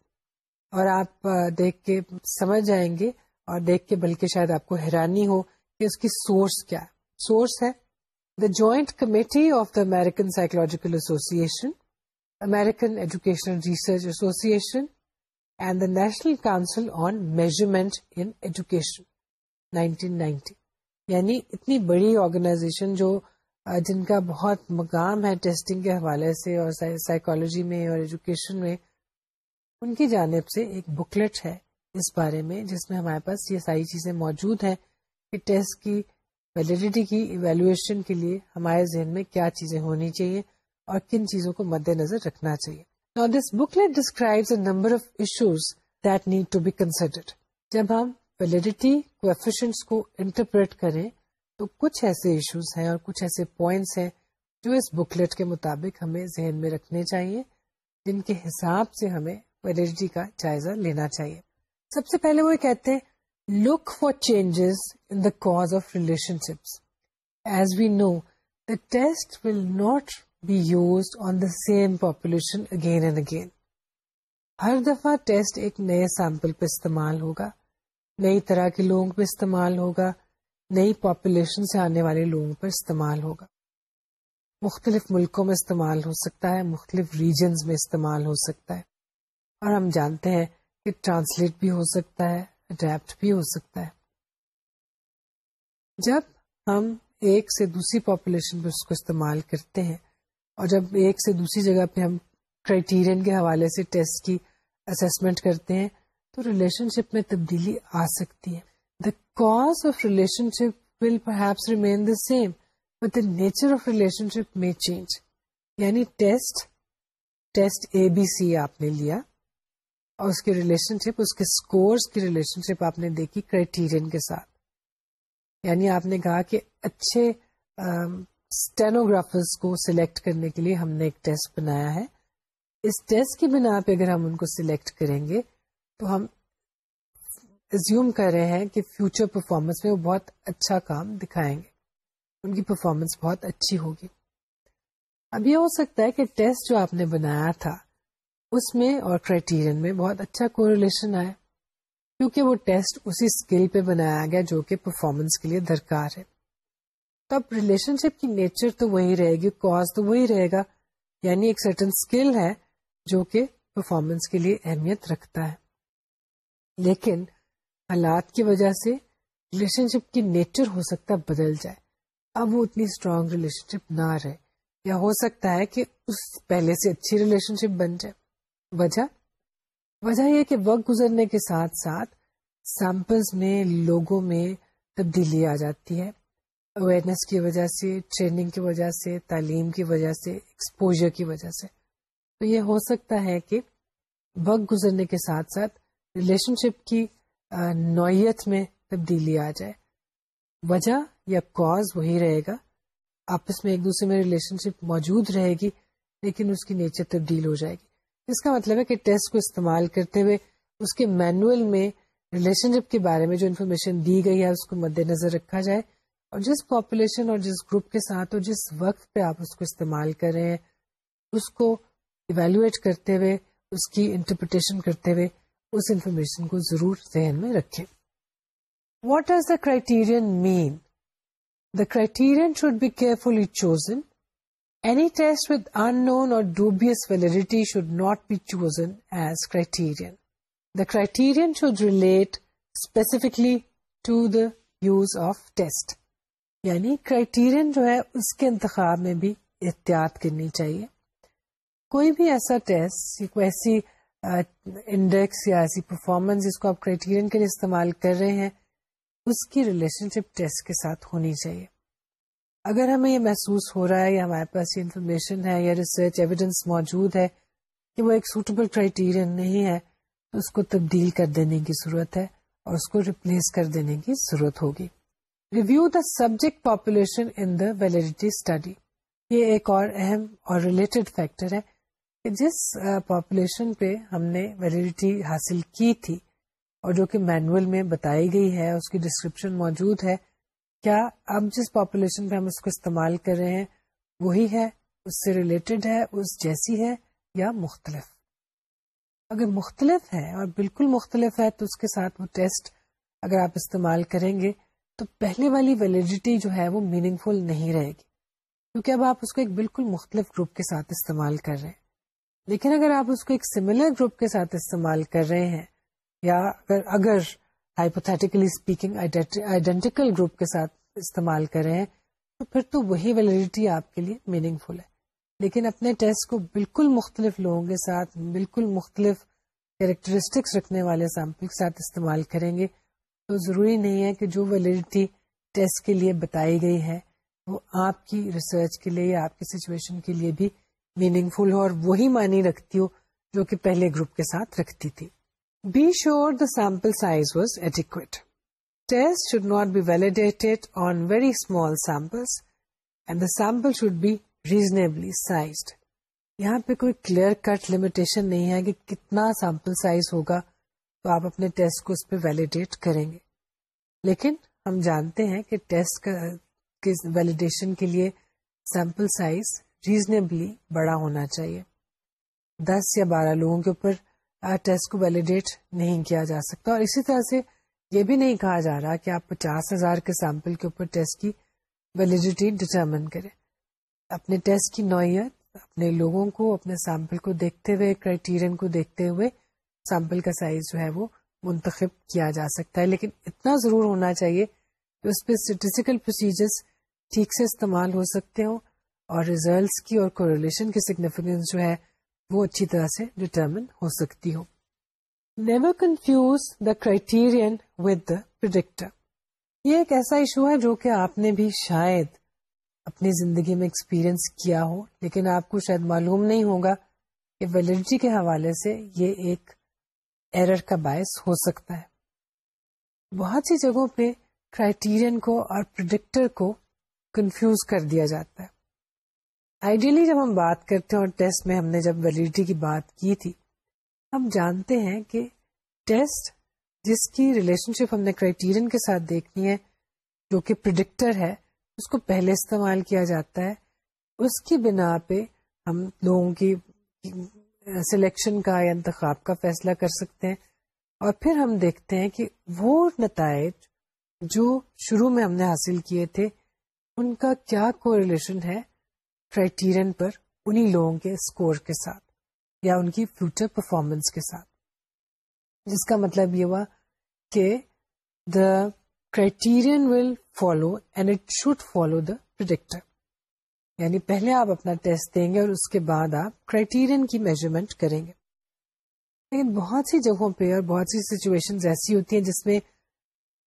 اور آپ دیکھ کے سمجھ جائیں گے اور دیکھ کے بلکہ شاید آپ کو حیرانی ہو کہ اس کی سورس کیا سورس ہے the joint committee of the American psychological association American educational research association and the national council on measurement in education 1990 یعنی اتنی بڑی آرگنائزیشن جو جن کا بہت مقام ہے ٹیسٹنگ کے حوالے سے اور سائیکالوجی میں اور ایجوکیشن میں، ان کی جانب سے ایک بکلٹ ہے اس بارے میں، جس میں ہمارے پاس یہ ساری چیزیں موجود ہیں کہ ٹیسٹ کی ویلڈیٹی کی ایویلویشن کے لیے ہمارے ذہن میں کیا چیزیں ہونی چاہیے اور کن چیزوں کو مد نظر رکھنا چاہیے Now this booklet describes a number of issues that need to be considered. جب ہم ویلڈیٹی کوفیشنٹس کو انٹرپریٹ کریں تو کچھ ایسے ایشوز ہیں اور کچھ ایسے پوائنٹس ہیں جو اس بکلیٹ کے مطابق ہمیں ذہن میں رکھنے چاہیے، جن کے حساب سے ہمیں ویلڈیٹی کا جائزہ لینا چاہیے۔ سب سے پہلے وہ کہتے ہیں look for changes in the cause of relationships as we know the test will not be use on the same population again and again ہر دفعہ ٹیسٹ ایک نئے سیمپل پہ استعمال ہوگا، نئی طرح کے لوگوں پہ استعمال ہوگا نئی پاپولیشن سے آنے والے لوگوں پر استعمال ہوگا۔ مختلف ملکوں میں استعمال ہو سکتا ہے، مختلف ریجنز میں استعمال ہو سکتا ہے۔ اور ہم جانتے ہیں کہ ٹرانسلیٹ بھی ہو سکتا ہے اڈیپٹ بھی ہو سکتا ہے۔ جب ہم ایک سے دوسری پاپولیشن پہ اس کو استعمال کرتے ہیں اور جب ایک سے دوسری جگہ پہ ہم کرائٹیرین کے حوالے سے ٹیسٹ کی اسسمنٹ کرتے ہیں تو ریلیشن شپ میں تبدیلی آ سکتی ہے۔ The cause of relationship will perhaps remain the same but the nature of relation یعنی test test A B C آپ نے لیا اور اس کی ریلیشن شپ اس کے اسکورس کی ریلیشن شپ آپ نے دیکھی کرائٹیرین کے ساتھ یعنی آپ نے کہا کہ اچھے اسٹینوگرافرس کو سلیکٹ کرنے کے لیے ہم نے ایک ٹیسٹ بنایا ہے اس ٹیسٹ کی بنا پہ اگر ہم ان کو سلیکٹ کریں گے تو ہم ایزیوم کر رہے ہیں کہ فیوچر پرفارمنس میں وہ بہت اچھا کام دکھائیں گے۔ ان کی پرفارمنس بہت اچھی ہوگی۔ اب یہ ہو سکتا ہے کہ ٹیسٹ جو آپ نے بنایا تھا، اس میں اور کرائٹیرین میں بہت اچھا کوریلیشن آئے۔ کیونکہ وہ ٹیسٹ اسی اسکل پہ بنایا گیا جو کہ پرفارمنس کے لیے درکار ہے۔ تو اب ریلیشن شپ کی نیچر تو وہی رہے گی کاز تو وہی رہے گا۔ یعنی ایک سرٹن اسکل ہے جو کہ پرفارمنس کے لیے اہمیت رکھتا ہے۔ لیکن حالات کی وجہ سے ریلیشن شپ کی نیچر ہو سکتا ہے بدل جائے۔ اب وہ اتنی اسٹرانگ ریلیشن شپ نہ رہے۔ یا ہو سکتا ہے کہ اس پہلے سے اچھی ریلیشن شپ بن جائے۔ وجہ؟ وجہ یہ کہ وقت گزرنے کے ساتھ ساتھ سیمپلز میں، لوگوں میں تبدیلی آ جاتی ہے۔ اویئرنیس کی وجہ سے ٹریننگ کی وجہ سے، تعلیم کی وجہ سے ایکسپوجر کی وجہ سے۔ تو یہ ہو سکتا ہے کہ وقت گزرنے کے ساتھ ساتھ ریلیشن شپ کی نوعیت میں تبدیلی آ جائے۔ وجہ یا کاز وہی رہے گا۔ آپس میں ایک دوسرے میں ریلیشن شپ موجود رہے گی، لیکن اس کی نیچر تبدیل ہو جائے گی۔ اس کا مطلب ہے کہ ٹیسٹ کو استعمال کرتے ہوئے اس کے مینوئل میں ریلیشن شپ کے بارے میں جو انفارمیشن دی گئی ہے، اس کو مد نظر رکھا جائے۔ اور جس پاپولیشن اور جس گروپ کے ساتھ اور جس وقت پہ آپ اس کو استعمال کر رہے ہیں، اس کو ایویلویٹ کرتے ہوئے، اس کی انٹرپریٹیشن کرتے ہوئے اس انفارمیشن کو ضرور ذہن میں رکھیں۔ What does the criterion mean the criterion should be carefully chosen any test with unknown or dubious validity should not be chosen as criterion the criterion should relate specifically to the use of test یعنی کرائٹیرئن جو ہے، اس کے انتخاب میں بھی احتیاط کرنی چاہیے۔ کوئی بھی ایسا ٹیسٹ ایسی انڈیکس یا ایسی پرفارمنس جس کو آپ کرائٹیرین کے لیے استعمال کر رہے ہیں، اس کی ریلیشن شپ ٹیسٹ کے ساتھ ہونی چاہیے۔ اگر ہمیں یہ محسوس ہو رہا ہے یا ہمارے پاس یہ انفارمیشن ہے یا ریسرچ ایویڈینس موجود ہے کہ وہ ایک سوٹیبل کرائٹیرین نہیں ہے، تو اس کو تبدیل کر دینے کی ضرورت ہے اور اس کو ریپلیس کر دینے کی ضرورت ہوگی۔ Review the subject population in the validity study یہ ایک اور اہم اور ریلیٹڈ فیکٹر ہے۔ کہ جس پاپولیشن پہ ہم نے ویلڈیٹی حاصل کی تھی اور جو کہ مینوئل میں بتائی گئی ہے، اس کی ڈسکرپشن موجود ہے، کیا اب جس پاپولیشن پہ ہم اس کو استعمال کر رہے ہیں، وہی ہے، اس سے ریلیٹڈ ہے، اس جیسی ہے یا مختلف؟ اگر مختلف ہے اور بالکل مختلف ہے تو اس کے ساتھ وہ ٹیسٹ اگر آپ استعمال کریں گے تو پہلے والی ویلڈیٹی جو ہے وہ میننگ فل نہیں رہے گی۔ کیونکہ اب آپ اس کو ایک بالکل مختلف گروپ کے ساتھ استعمال کر رہے ہیں۔ لیکن اگر آپ اس کو ایک سملر گروپ کے ساتھ استعمال کر رہے ہیں، یا اگر اگر ہائپوتھیٹیکلی اسپیکنگ آئیڈینٹیکل گروپ کے ساتھ استعمال کر رہے ہیں، تو پھر تو وہی ویلڈیٹی آپ کے لیے میننگ فل ہے۔ لیکن اپنے ٹیسٹ کو بالکل مختلف لوگوں کے ساتھ، بالکل مختلف کیریکٹرسٹکس رکھنے والے سیمپل کے ساتھ استعمال کریں گے، تو ضروری نہیں ہے کہ جو ویلڈیٹی ٹیسٹ کے لیے بتائی گئی ہے، وہ آپ کی ریسرچ کے لیے یا آپ کی سچویشن کے لیے بھی میننگ فل ہو اور وہی معنی رکھتی ہو جو کہ پہلے گروپ کے ساتھ رکھتی تھی۔ Be sure the sample size was adequate test should not be validated on very small samples and the sample should be reasonably sized یہاں پہ کوئی کلیئر کٹ لمیٹیشن نہیں ہے کہ کتنا سیمپل سائز ہوگا تو آپ اپنے ٹیسٹ کو اس پہ ویلیڈیٹ کریں گے۔ لیکن ہم جانتے ہیں کہ ٹیسٹ کا ویلیڈیشن کے لیے سیمپل سائز ریزنیبلی بڑا ہونا چاہیے۔ دس یا بارہ لوگوں کے اوپر ٹیسٹ کو ویلیڈیٹ نہیں کیا جا سکتا۔ اور اسی طرح سے یہ بھی نہیں کہا جا رہا کہ آپ پچاس ہزار کے سیمپل کے اوپر ٹیسٹ کی ویلیڈیٹی ڈٹرمن کریں۔ اپنے ٹیسٹ کی نوعیت، اپنے لوگوں کو، اپنے سیمپل کو دیکھتے ہوئے کرائٹیرین کو دیکھتے ہوئے سیمپل کا سائز جو ہے وہ منتخب کیا جا سکتا ہے۔ لیکن اتنا ضرور ہونا چاہیے کہ اس پہ اسٹیٹسٹیکل پروسیجرس ٹھیک سے استعمال ہو سکتے ہوں۔ اور ریزلٹس کی اور کوریلیشن کی سگنیفیکینس جو ہے وہ اچھی طرح سے ڈٹرمن ہو سکتی ہو۔ Never confuse the criterion with the predictor یہ ایک ایسا ایشو ہے جو کہ آپ نے بھی شاید اپنی زندگی میں ایکسپیرئنس کیا ہو، لیکن آپ کو شاید معلوم نہیں ہوگا کہ ویلڈیٹی کے حوالے سے یہ ایک ایرر کا باعث ہو سکتا ہے۔ بہت سی جگہوں پہ کرائٹیرین کو اور پروڈکٹر کو کنفیوز کر دیا جاتا ہے۔ آئیڈیلی جب ہم بات کرتے ہیں اور ٹیسٹ میں ہم نے جب ویلڈیٹی کی بات کی تھی، ہم جانتے ہیں کہ ٹیسٹ جس کی ریلیشن شپ ہم نے کرائٹیرین کے ساتھ دیکھنی ہے، جو کہ پرڈکٹر ہے، اس کو پہلے استعمال کیا جاتا ہے۔ اس کی بنا پہ ہم لوگوں کی سلیکشن کا یا انتخاب کا فیصلہ کر سکتے ہیں۔ اور پھر ہم دیکھتے ہیں کہ وہ نتائج جو شروع میں ہم نے حاصل کیے تھے، ان کا کیا کو ریلیشن ہے؟ کرائٹیرین پر انہی لوگوں کے اسکور کے ساتھ یا ان کی فیوچر پرفارمنس کے ساتھ۔ جس کا مطلب یہ ہوا کہ the criterion will follow and it should follow the predictor یعنی پہلے آپ اپنا ٹیسٹ دیں گے اور اس کے بعد آپ کرائٹیرین کی میجرمنٹ کریں گے۔ لیکن بہت سی جگہوں پہ اور بہت سی سچویشن ایسی ہوتی ہیں جس میں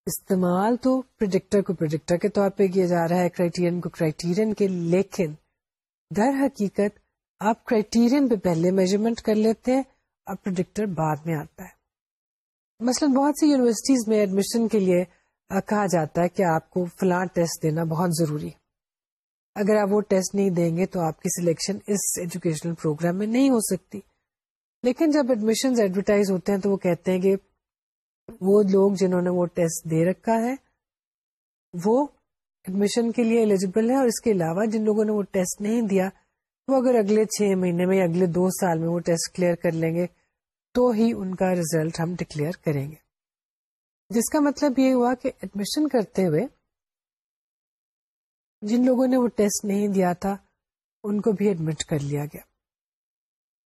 استعمال تو پروڈکٹر کو پروڈکٹر کے طور پہ کیا جا رہا ہے کرائٹیرین کو کرائٹیرین کے، لیکن در حقیقت آپ کرائٹیرین پہ پہلے میجرمنٹ کر لیتے ہیں اور پروڈکٹر بعد میں آتا ہے۔ مثلاً بہت سی یونیورسٹیز میں ایڈمیشن کے لیے کہا جاتا ہے کہ آپ کو فلاں ٹیسٹ دینا بہت ضروری ہے۔ اگر آپ وہ ٹیسٹ نہیں دیں گے تو آپ کی سلیکشن اس ایجوکیشنل پروگرام میں نہیں ہو سکتی۔ لیکن جب ایڈمیشن ایڈورٹائز ہوتے ہیں تو وہ کہتے ہیں کہ وہ لوگ جنہوں نے وہ ٹیسٹ دے رکھا ہے، وہ ایڈمیشن کے لیے ایلیجیبل ہے اور اس کے علاوہ جن لوگوں نے وہ ٹیسٹ نہیں دیا، وہ اگر اگلے چھ مہینے میں اگلے دو سال میں وہ ٹیسٹ کلیئر کر لیں گے، تو ہی ان کا ریزلٹ ہم ڈکلیئر کریں گے۔ جس کا مطلب یہ ہوا کہ ایڈمیشن کرتے ہوئے جن لوگوں نے وہ ٹیسٹ نہیں دیا تھا، ان کو بھی ایڈمٹ کر لیا گیا۔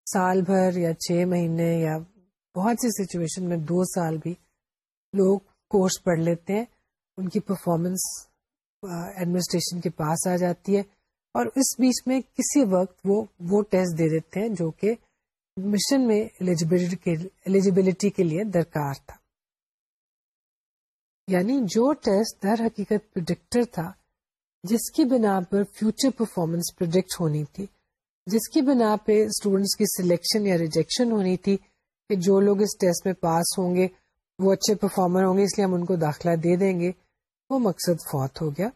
سال بھر یا چھ مہینے یا بہت سی سچویشن میں دو سال بھی لوگ کورس پڑھ لیتے ہیں، ان کی پرفارمنس ایڈمنسٹریشن کے پاس آ جاتی ہے اور اس بیچ میں کسی وقت وہ وہ ٹیسٹ دے دیتے ہیں جو کہ ایڈمیشن میں ایلیجیبلٹی کے لیے درکار تھا۔ یعنی جو ٹیسٹ در حقیقت پرڈکٹر تھا، جس کی بنا پر فیوچر پرفارمنس پرڈکٹ ہونی تھی، جس کی بنا پہ اسٹوڈینٹس کی سلیکشن یا ریجیکشن ہونی تھی کہ جو لوگ اس ٹیسٹ میں پاس ہوں گے، وہ اچھے پرفارمر ہوں گے، اس لیے ہم ان کو داخلہ دے دیں گے۔ وہ مقصد فوت ہو گیا۔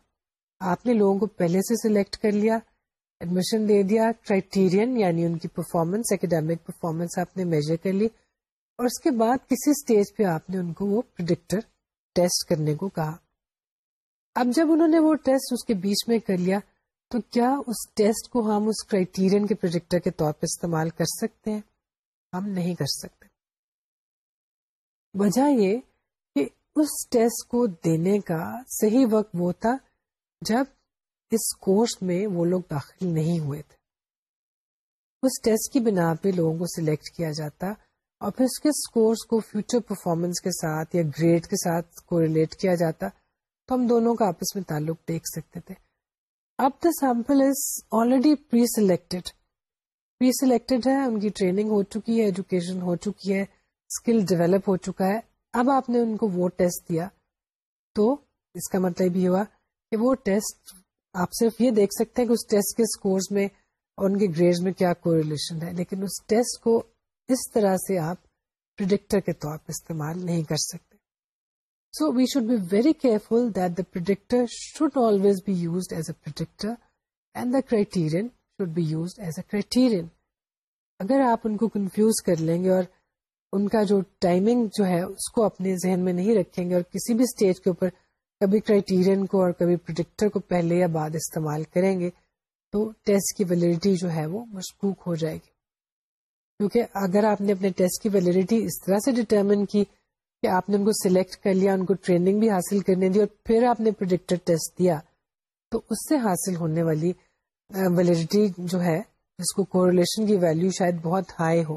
آپ نے لوگوں کو پہلے سے سلیکٹ کر لیا ایڈمیشن دے دیا کرائٹیرین یعنی ان کی پرفارمنس اکیڈیمک پرفارمنس آپ نے میجر کر لی۔ اور اس کے بعد کسی اسٹیج پہ آپ نے ان کو وہ پرڈکٹر ٹیسٹ کرنے کو کہا۔ اب جب انہوں نے وہ ٹیسٹ اس کے بیچ میں کر لیا، تو کیا اس ٹیسٹ کو ہم اس کرائٹیرین کے پروجیکٹر کے طور پہ استعمال کر سکتے ہیں؟ ہم نہیں کر سکتے۔ وجہ یہ اس ٹیسٹ کو دینے کا صحیح وقت وہ تھا جب اس کورس میں وہ لوگ داخل نہیں ہوئے تھے۔ اس ٹیسٹ کی بنا پہ لوگوں کو سلیکٹ کیا جاتا اور پھر اس کے اسکورس کو فیوچر پرفارمنس کے ساتھ یا گریڈ کے ساتھ کو ریلیٹ کیا جاتا تو ہم دونوں کا آپس میں تعلق دیکھ سکتے تھے۔ اب the sample is already pre selected pre selected ہے، ان کی ٹریننگ ہو چکی ہے، ایجوکیشن ہو چکی ہے، اسکل ڈیولپ ہو چکا ہے۔ اب آپ نے ان کو وہ ٹیسٹ دیا تو اس کا مطلب یہ ہوا کہ وہ ٹیسٹ آپ صرف یہ دیکھ سکتے ہیں کہ اس ٹیسٹ کے اسکورس میں اور ان کے گریڈ میں کیا کو ریلیشن ہے، لیکن اس ٹیسٹ کو اس طرح سے آپ پرڈکٹر کے طور پہ استعمال نہیں کر سکتے۔ So we should be very careful that the predictor should always be used as a predictor and the criterion should be used as a criterion اگر آپ ان کو کنفیوز کر لیں گے اور ان کا جو ٹائمنگ جو ہے، اس کو اپنے ذہن میں نہیں رکھیں گے اور کسی بھی اسٹیج کے اوپر کبھی کرائٹیرین کو اور کبھی پروڈکٹر کو پہلے یا بعد استعمال کریں گے تو ٹیسٹ کی ویلڈیٹی جو ہے وہ مشکوک ہو جائے گی۔ کیونکہ اگر آپ نے اپنے ٹیسٹ کی ویلڈیٹی اس طرح سے ڈٹرمن کی کہ آپ نے ان کو سلیکٹ کر لیا، ان کو ٹریننگ بھی حاصل کرنے دی اور پھر آپ نے پروڈکٹر ٹیسٹ دیا، تو اس سے حاصل ہونے والی ویلڈیٹی جو ہے جس کو کوریلیشن کی ویلو شاید بہت ہائی ہو۔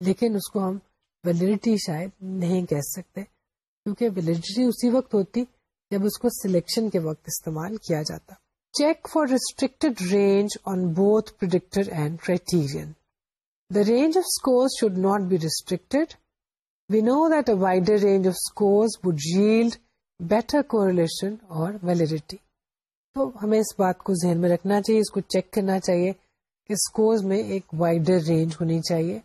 لیکن اس کو ہم ویلڈیٹی شاید نہیں کہہ سکتے، کیونکہ ویلڈیٹی اسی وقت ہوتی جب اس کو سلیکشن کے وقت استعمال کیا جاتا۔ Check for restricted range on both predictor and criterion the range of score should not be restricted we know that a wider range of score would yield better correlation or validity تو ہمیں اس بات کو ذہن میں رکھنا چاہیے، اس کو چیک کرنا چاہیے کہ اسکورز میں ایک وائڈر رینج ہونی چاہیے۔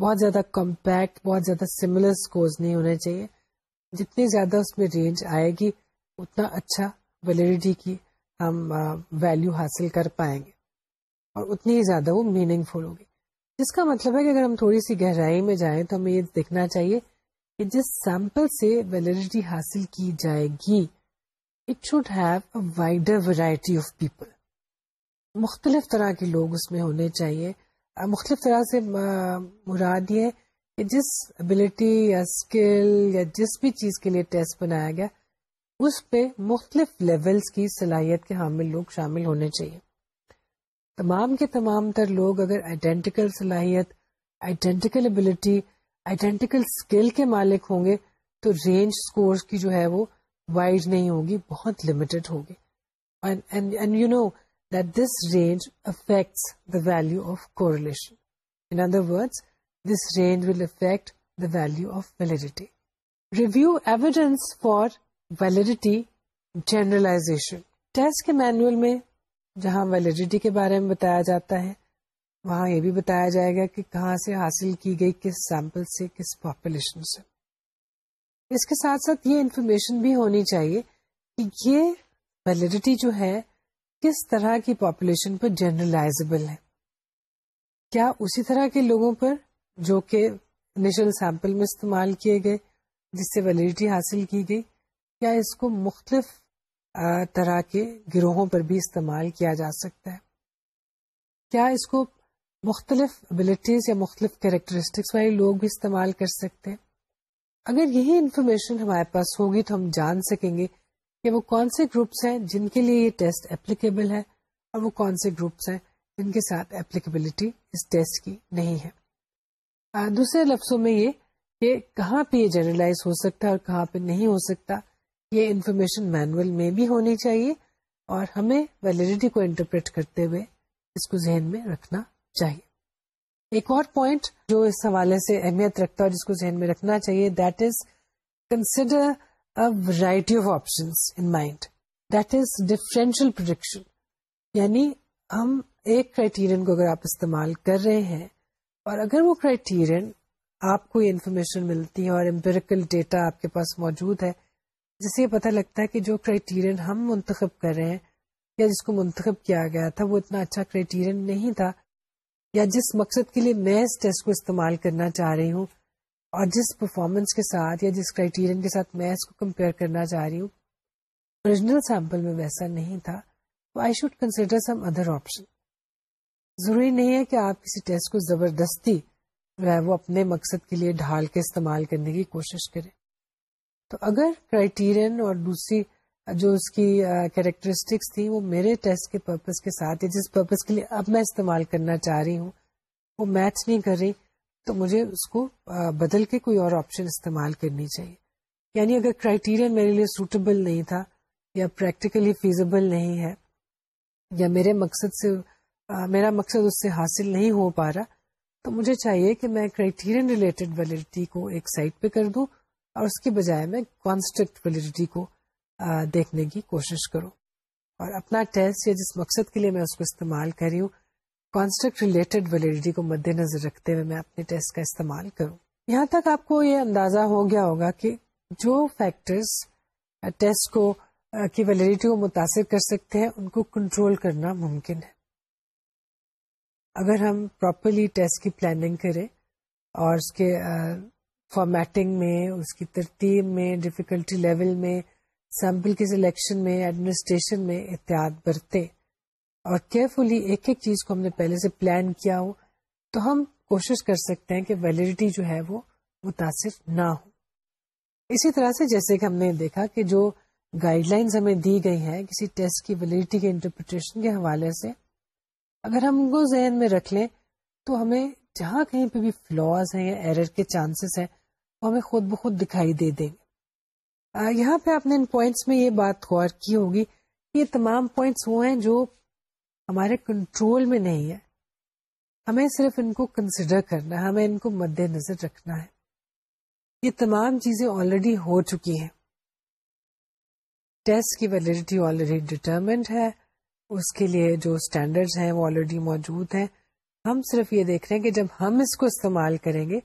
بہت زیادہ کمپیکٹ بہت زیادہ سملر اسکورز نہیں ہونے چاہیے۔ جتنی زیادہ اس میں رینج آئے گی، اتنا اچھا ویلڈیٹی کی ہم ویلو حاصل کر پائیں گے۔ اور اتنی ہی زیادہ وہ میننگ فل ہوگی۔ جس کا مطلب ہے کہ اگر ہم تھوڑی سی گہرائی میں جائیں تو ہمیں یہ دیکھنا چاہیے کہ جس سیمپل سے ویلڈیٹی حاصل کی جائے گی it should have a wider variety of people مختلف طرح کے لوگ اس میں ہونے چاہیے۔ مختلف طرح سے مراد یہ کہ جس ابلٹی یا اسکل یا جس بھی چیز کے لیے ٹیسٹ بنایا گیا، اس پہ مختلف لیولز کی صلاحیت کے حامل لوگ شامل ہونے چاہیے۔ تمام کے تمام تر لوگ اگر آئیڈینٹیکل صلاحیت آئیڈینٹیکل ابلٹی آئیڈینٹیکل اسکل کے مالک ہوں گے، تو رینج اسکورس کی جو ہے وہ وائڈ نہیں ہوگی، بہت لمیٹڈ ہوگی۔ You know that this range affects the value of correlation. In other words, this range will affect the value of validity. Review evidence for validity generalization. ٹیسٹ کے مینوئل میں جہاں ویلڈیٹی کے بارے میں بتایا جاتا ہے وہاں یہ بھی بتایا جائے گا کہ کہاں سے حاصل کی گئی کس سیمپل سے کس پاپولیشن سے اس کے ساتھ ساتھ یہ انفارمیشن بھی ہونی چاہیے کہ یہ ویلڈیٹی جو ہے کس طرح کی پاپولیشن پر جنرلائزبل ہے؟ کیا اسی طرح کے لوگوں پر جو کہ انیشل سیمپل میں استعمال کیے گئے، جس سے ویلڈیٹی حاصل کی گئی یا اس کو مختلف طرح کے گروہوں پر بھی استعمال کیا جا سکتا ہے؟ کیا اس کو مختلف ابلیٹیز یا مختلف کیریکٹرسٹکس والے لوگ بھی استعمال کر سکتے ہیں؟ اگر یہی انفارمیشن ہمارے پاس ہوگی تو ہم جان سکیں گے کہ وہ کون سے گروپس ہیں جن کے لیے یہ ٹیسٹ اپلیکیبل ہے اور وہ کون سے گروپس ہیں جن کے ساتھ اپلیکیبلٹی اس ٹیسٹ کی نہیں ہے۔ دوسرے لفظوں میں یہ کہ کہاں پہ یہ جنرلائز ہو سکتا ہے اور کہاں پہ نہیں ہو سکتا، یہ انفارمیشن مینوئل میں بھی ہونی چاہیے اور ہمیں ویلڈیٹی کو انٹرپریٹ کرتے ہوئے اس کو ذہن میں رکھنا چاہیے۔ ایک اور پوائنٹ جو اس حوالے سے اہمیت رکھتا ہے جس کو ذہن میں رکھنا چاہیے، that is consider variety of option in mind that is differential production یعنی ہم ایک کرائٹیرین کو اگر آپ استعمال کر رہے ہیں اور اگر وہ کرائٹیرین آپ کو یہ انفارمیشن ملتی ہے اور امپیریکل ڈیٹا آپ کے پاس موجود ہے، جس سے یہ پتہ لگتا ہے کہ جو کرائٹیرین ہم منتخب کر رہے ہیں یا جس کو منتخب کیا گیا تھا، وہ اتنا اچھا کرائٹیرین نہیں تھا یا جس مقصد کے لیے میں اس ٹیسٹ کو استعمال کرنا چاہ رہی ہوں اور جس پرفارمنس کے ساتھ یا جس کرائٹیرین کے ساتھ میں اس کو کمپیئر کرنا چاہ رہی ہوں اوریجنل سیمپل میں ویسا نہیں تھا، تو I should consider some other option ضروری نہیں ہے کہ آپ کسی ٹیسٹ کو زبردستی جو ہے وہ اپنے مقصد کے لیے ڈھال کے استعمال کرنے کی کوشش کریں تو اگر کرائٹیرین اور دوسری جو اس کی کیریکٹرسٹکس تھی وہ میرے ٹیسٹ کے پرپز کے ساتھ یا جس پرپز کے لیے اب میں استعمال کرنا چاہ رہی ہوں، وہ میچ نہیں کر رہی تو مجھے اس کو بدل کے کوئی اور آپشن استعمال کرنی چاہیے۔ یعنی اگر کرائٹیرین میرے لیے سوٹیبل نہیں تھا یا پریکٹیکلی فیزیبل نہیں ہے یا میرے مقصد سے میرا مقصد اس سے حاصل نہیں ہو پا رہا، تو مجھے چاہیے کہ میں کرائٹیرین ریلیٹڈ ویلڈیٹی کو ایک سائٹ پہ کر دوں اور اس کے بجائے میں کانسٹرکٹ ویلڈیٹی کو دیکھنے کی کوشش کروں۔ اور اپنا ٹیسٹ یا جس مقصد کے لیے میں اس کو استعمال کر رہی ہوں کانسٹرکٹ ریلیٹڈ ویلڈیٹی کو مد نظر رکھتے ہوئے میں اپنے ٹیسٹ کا استعمال کروں۔ یہاں تک آپ کو یہ اندازہ ہو گیا ہوگا کہ جو فیکٹرز ٹیسٹ کو، کی ویلڈیٹی کو متاثر کر سکتے ہیں، ان کو کنٹرول کرنا ممکن ہے۔ اگر ہم پراپرلی ٹیسٹ کی پلاننگ کریں اور اس کے فارمیٹنگ میں، اس کی ترتیب میں ڈفیکلٹی لیول میں سیمپل کی سلیکشن میں ایڈمنسٹریشن میں احتیاط برتے اور کیئرفلی ایک ایک چیز کو ہم نے پہلے سے پلان کیا ہو، تو ہم کوشش کر سکتے ہیں کہ ویلڈیٹی جو ہے وہ متاثر نہ ہو۔ اسی طرح سے جیسے کہ ہم نے دیکھا کہ جو گائیڈ لائنز ہمیں دی گئی ہیں کسی ٹیسٹ کی ویلڈیٹی کے انٹرپریٹیشن کے حوالے سے، اگر ہم ان کو ذہن میں رکھ لیں تو ہمیں جہاں کہیں پہ بھی فلاز ہیں یا ایرر کے چانسز ہیں، وہ ہمیں خود بخود دکھائی دے دیں گے۔ یہاں پہ آپ نے ان پوائنٹس میں یہ بات غور کی ہوگی کہ یہ تمام پوائنٹس وہ ہیں جو ہمارے کنٹرول میں نہیں ہے۔ ہمیں صرف ان کو کنسیڈر کرنا ہے، ہمیں ان کو مد نظر رکھنا ہے۔ یہ تمام چیزیں آلریڈی ہو چکی ہیں۔ ٹیسٹ کی ویلڈیٹی آلریڈی ڈٹرمنڈ ہے۔ اس کے لیے جو اسٹینڈرڈ ہیں وہ آلریڈی موجود ہیں۔ ہم صرف یہ دیکھ رہے ہیں کہ جب ہم اس کو استعمال کریں گے،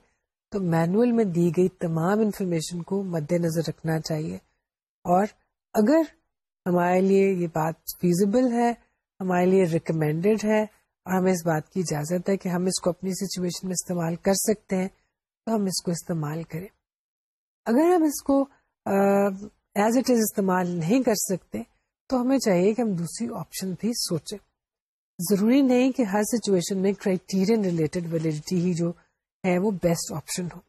تو مینوئل میں دی گئی تمام انفارمیشن کو مد نظر رکھنا چاہیے۔ اور اگر ہمارے لیے یہ بات فیزیبل ہے ہمارے لیے ریکمینڈیڈ ہے اور ہمیں اس بات کی اجازت ہے کہ ہم اس کو اپنی سچویشن میں استعمال کر سکتے ہیں، تو ہم اس کو استعمال کریں۔ اگر ہم اس کو ایز اٹ از استعمال نہیں کر سکتے، تو ہمیں چاہیے کہ ہم دوسری آپشن بھی سوچیں۔ ضروری نہیں کہ ہر سچویشن میں کرائٹیرین ریلیٹڈ ویلڈیٹی ہی جو ہے، وہ بیسٹ آپشن ہو۔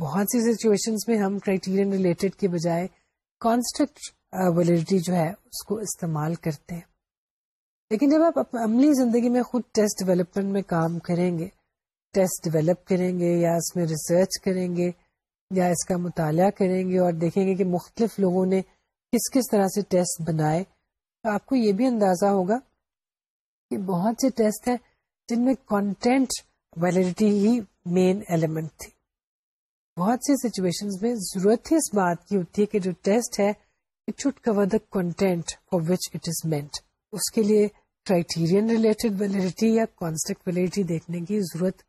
بہت سی سچویشن میں ہم کرائٹیرین ریلیٹڈ کے بجائے کانسٹرکٹ ویلڈیٹی جو ہے، اس کو استعمال کرتے ہیں۔ لیکن جب آپ عملی زندگی میں خود ٹیسٹ ڈیولپمنٹ میں کام کریں گے ٹیسٹ ڈیولپ کریں گے یا اس میں ریسرچ کریں گے یا اس کا مطالعہ کریں گے اور دیکھیں گے کہ مختلف لوگوں نے کس کس طرح سے ٹیسٹ بنائے، تو آپ کو یہ بھی اندازہ ہوگا کہ بہت سے ٹیسٹ ہیں جن میں کانٹینٹ ویلڈیٹی ہی مین ایلیمنٹ تھی۔ بہت سی سچویشن میں ضرورت ہی اس بات کی ہوتی ہے کہ جو ٹیسٹ ہے it should cover the content for which it is meant اس کے لیے کرائٹیرین ریلیٹڈ ویلڈیٹی یا کانسٹرکٹ ویلڈیٹی دیکھنے کی ضرورت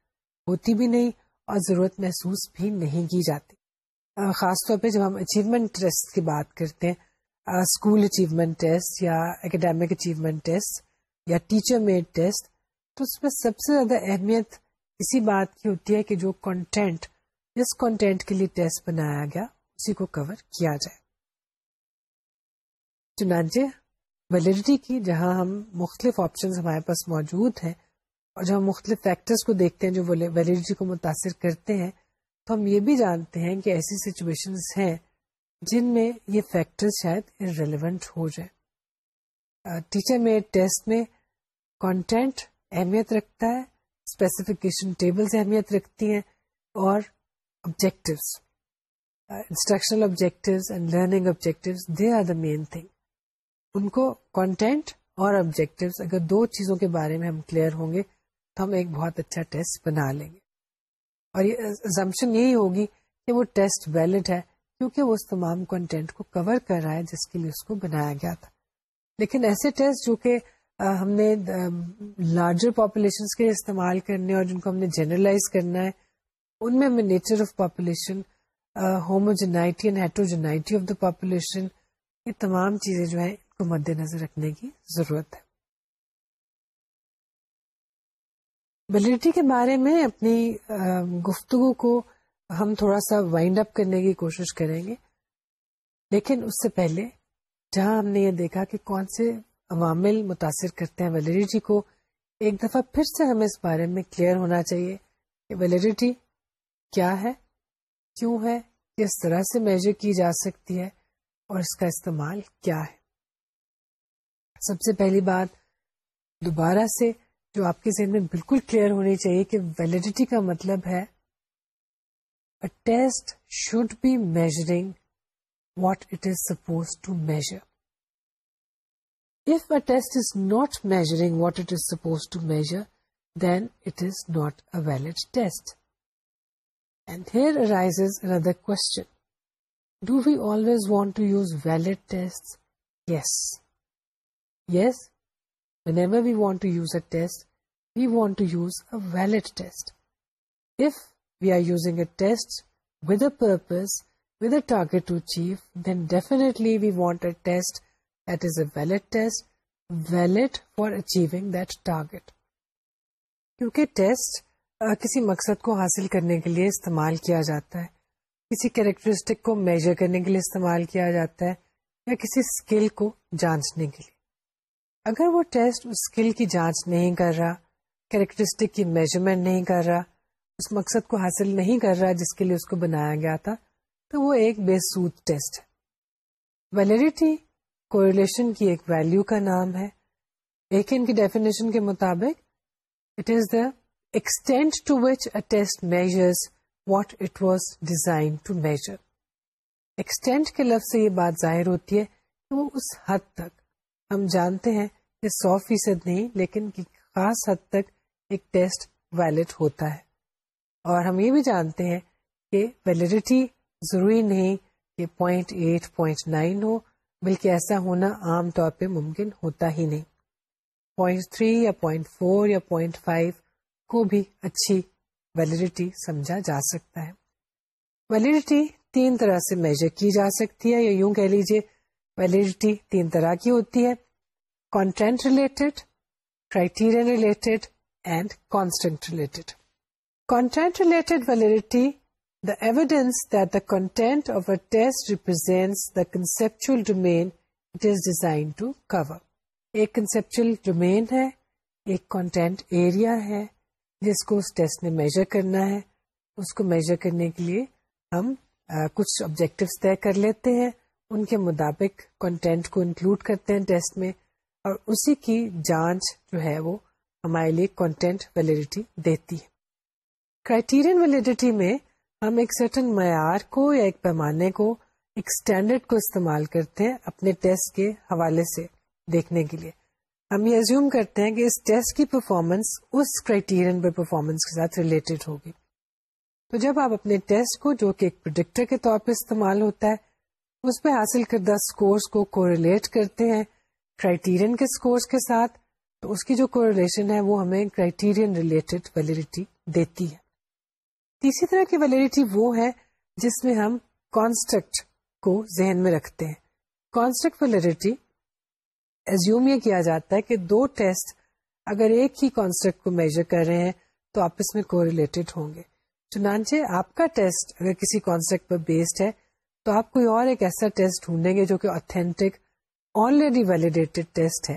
ہوتی بھی نہیں اور ضرورت محسوس بھی نہیں کی جاتی۔ خاص طور پہ جب ہم اچیومنٹ ٹیسٹ کی بات کرتے ہیں اسکول اچیومنٹ ٹیسٹ یا اکیڈیمک اچیومنٹ ٹیسٹ یا ٹیچر میڈ ٹیسٹ تو اس میں سب سے زیادہ اہمیت اسی بات کی ہوتی ہے کہ جو کنٹینٹ جس کنٹینٹ کے لیے ٹیسٹ بنایا گیا، اسی کو کور کیا جائے۔ چنانچہ ویلڈیٹی کی جہاں ہم مختلف آپشن ہمارے پاس موجود ہیں اور جب ہم مختلف فیکٹرز کو دیکھتے ہیں جو ویلڈیٹی کو متاثر کرتے ہیں، تو ہم یہ بھی جانتے ہیں کہ ایسی سچویشن ہیں جن میں یہ فیکٹر شاید ریلیونٹ ہو جائے ٹیچر میں ٹیسٹ میں کانٹینٹ اہمیت رکھتا ہے اسپیسیفکیشن ٹیبلز اہمیت رکھتی ہیں اور objectives instructional objectives and learning objectives they are the main thing ان کو کانٹینٹ اور آبجیکٹو اگر دو چیزوں کے بارے میں ہم کلیئر ہوں گے، تو ہم ایک بہت اچھا ٹیسٹ بنا لیں گے۔ اور یہ یہی ہوگی کہ وہ ٹیسٹ ویلڈ ہے، کیونکہ وہ اس تمام کنٹینٹ کو کور کر رہا ہے، جس کے لیے اس کو بنایا گیا تھا۔ لیکن ایسے ٹیسٹ جو کہ ہم نے لارجر پاپولیشن کے استعمال کرنے اور جن کو ہم نے جنرلائز کرنا ہے، ان میں ہمیں nature of population homogeneity and heterogeneity of the population یہ تمام چیزیں جو ہے ان کو مد نظر رکھنے کی ضرورت ہے۔ ویلڈیٹی کے بارے میں اپنی گفتگو کو ہم تھوڑا سا وائنڈ اپ کرنے کی کوشش کریں گے۔ لیکن اس سے پہلے جہاں ہم نے یہ دیکھا کہ کون سے عوامل متاثر کرتے ہیں ویلڈیٹی کو، ایک دفعہ پھر سے ہمیں اس بارے میں کلیئر ہونا چاہیے کہ ویلڈیٹی کیا ہے، کیوں ہے، کس طرح سے میجر کی جا سکتی ہے اور اس کا استعمال کیا ہے۔ سب سے پہلی بات دوبارہ سے جو آپ کے ذہن میں بالکل کلیئر ہونی چاہیے کہ ویلڈیٹی کا مطلب ہے test should be measuring what it is suppose to measure if a test is not measuring what it is suppose to measure then it is not a valid test and here rise want to use valid test yes Yes. Yes, whenever we want to use a test, we want to use a valid test. If we are using a test with a purpose, with a target to achieve, then definitely we want a test that is a valid test, valid for achieving that target. کیونکہ ٹیسٹ کسی مقصد کو حاصل کرنے کے لیے استعمال کیا جاتا ہے کسی کیریکٹرسٹک کو میجر کرنے کے لیے استعمال کیا جاتا ہے یا کسی اسکل کو جانچنے کے لیے اگر وہ ٹیسٹ اسکل کی جانچ نہیں کر رہا، کیریکٹرسٹک کی میجرمنٹ نہیں کر رہا، اس مقصد کو حاصل نہیں کر رہا جس کے لیے اس کو بنایا گیا تھا، تو وہ ایک بے سود ٹیسٹ ہے۔ ویلڈیٹی کوریلیشن کی ایک ویلو کا نام ہے۔ ایک ان کی ڈیفینیشن کے مطابق it is the extent to which a test measures what it was design to measure extent کے لفظ سے یہ بات ظاہر ہوتی ہے کہ وہ اس حد تک ہم جانتے ہیں کہ سو فیصد نہیں، لیکن خاص حد تک ایک ٹیسٹ ویلڈ ہوتا ہے۔ اور ہم یہ بھی جانتے ہیں کہ ویلڈیٹی ضروری نہیں کہ پوائنٹ ایٹ، پوائنٹ نائن ہو، بلکہ ایسا ہونا عام طور پہ ممکن ہوتا ہی نہیں۔ پوائنٹ تھری یا پوائنٹ فور یا پوائنٹ فائیو کو بھی اچھی ویلڈیٹی سمجھا جا سکتا ہے۔ ویلڈیٹی تین طرح سے میجر کی جا سکتی ہے، یا یوں کہہ لیجیے ویلڈیٹی تین طرح کی ہوتی ہے۔ Content related criterion related and constant related content related validity The evidence that the content of a test represents the conceptual domain it is designed to cover. ایک کنسپچل ڈومین ہے ایک کانٹینٹ ایریا ہے جس کو اس ٹیسٹ نے میجر کرنا ہے۔ اس کو میجر کرنے کے لیے ہم آ, کچھ آبجیکٹو طے کر لیتے ہیں۔ ان کے مطابق کنٹینٹ کو انکلوڈ کرتے ہیں ٹیسٹ میں اور اسی کی جانچ جو ہے وہ ہمارے لیے کانٹینٹ ویلڈیٹی دیتی ہے۔ کرائٹیرین ویلڈیٹی میں ہم ایک سرٹن معیار کو یا ایک پیمانے کو ایک اسٹینڈرڈ کو استعمال کرتے ہیں اپنے ٹیسٹ کے حوالے سے دیکھنے کے لیے۔ ہم یہ ازیوم کرتے ہیں کہ اس ٹیسٹ کی پرفارمنس اس کرائٹیرین پر پرفارمنس کے ساتھ ریلیٹڈ ہوگی۔ تو جب آپ اپنے ٹیسٹ کو جو کہ ایک پروڈکٹر کے طور پہ استعمال ہوتا ہے اس پہ حاصل کردہ اسکورس کو کوریلیٹ کرتے ہیں کرائٹیرین کے اسکورس کے ساتھ، تو اس کی جو کوریلیشن ہے وہ ہمیں کرائٹیرین ریلیٹڈ ویلڈیٹی دیتی ہے۔ تیسری طرح کی ویلڈیٹی وہ ہے جس میں ہم کانسٹرکٹ کو ذہن میں رکھتے ہیں۔ کانسٹرکٹ ویلڈیٹی ایزیوم یہ کیا جاتا ہے کہ دو ٹیسٹ اگر ایک ہی کانسٹرکٹ کو میجر کر رہے ہیں تو آپس میں کو ریلیٹڈ ہوں گے۔ چنانچہ آپ کا ٹیسٹ اگر کسی کانسیپٹ پر بیسڈ ہے تو آپ کوئی اور ایک ایسا ٹیسٹ ڈھونڈیں گے جو کہ اوتھینٹک آلریڈی ویلیڈیٹڈ ٹیسٹ ہے۔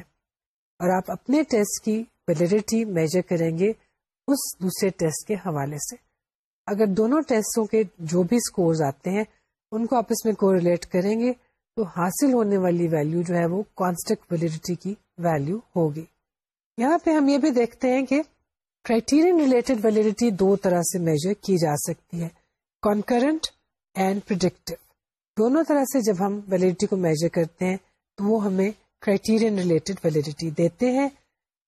اور آپ اپنے ٹیسٹ کی ویلیڈیٹی میجر کریں گے اس دوسرے ٹیسٹ کے حوالے سے۔ اگر دونوں ٹیسٹوں کے جو بھی اسکورز آتے ہیں، ان کو آپس میں کو ریلیٹ کریں گے، تو حاصل ہونے والی ویلو جو ہے وہ کانسٹنٹ ویلڈیٹی کی ویلو ہوگی۔ یہاں پہ ہم یہ بھی دیکھتے ہیں کہ کرائٹیرین ریلیٹڈ ویلڈیٹی دو طرح سے میجر کی جا سکتی ہے کانکرنٹ اینڈ پرڈکٹیو دونوں طرح سے جب ہم ویلڈیٹی کو میجر کرتے ہیں، تو وہ ہمیں کرائٹیرین ریلیٹڈ ویلڈیٹی دیتے ہیں۔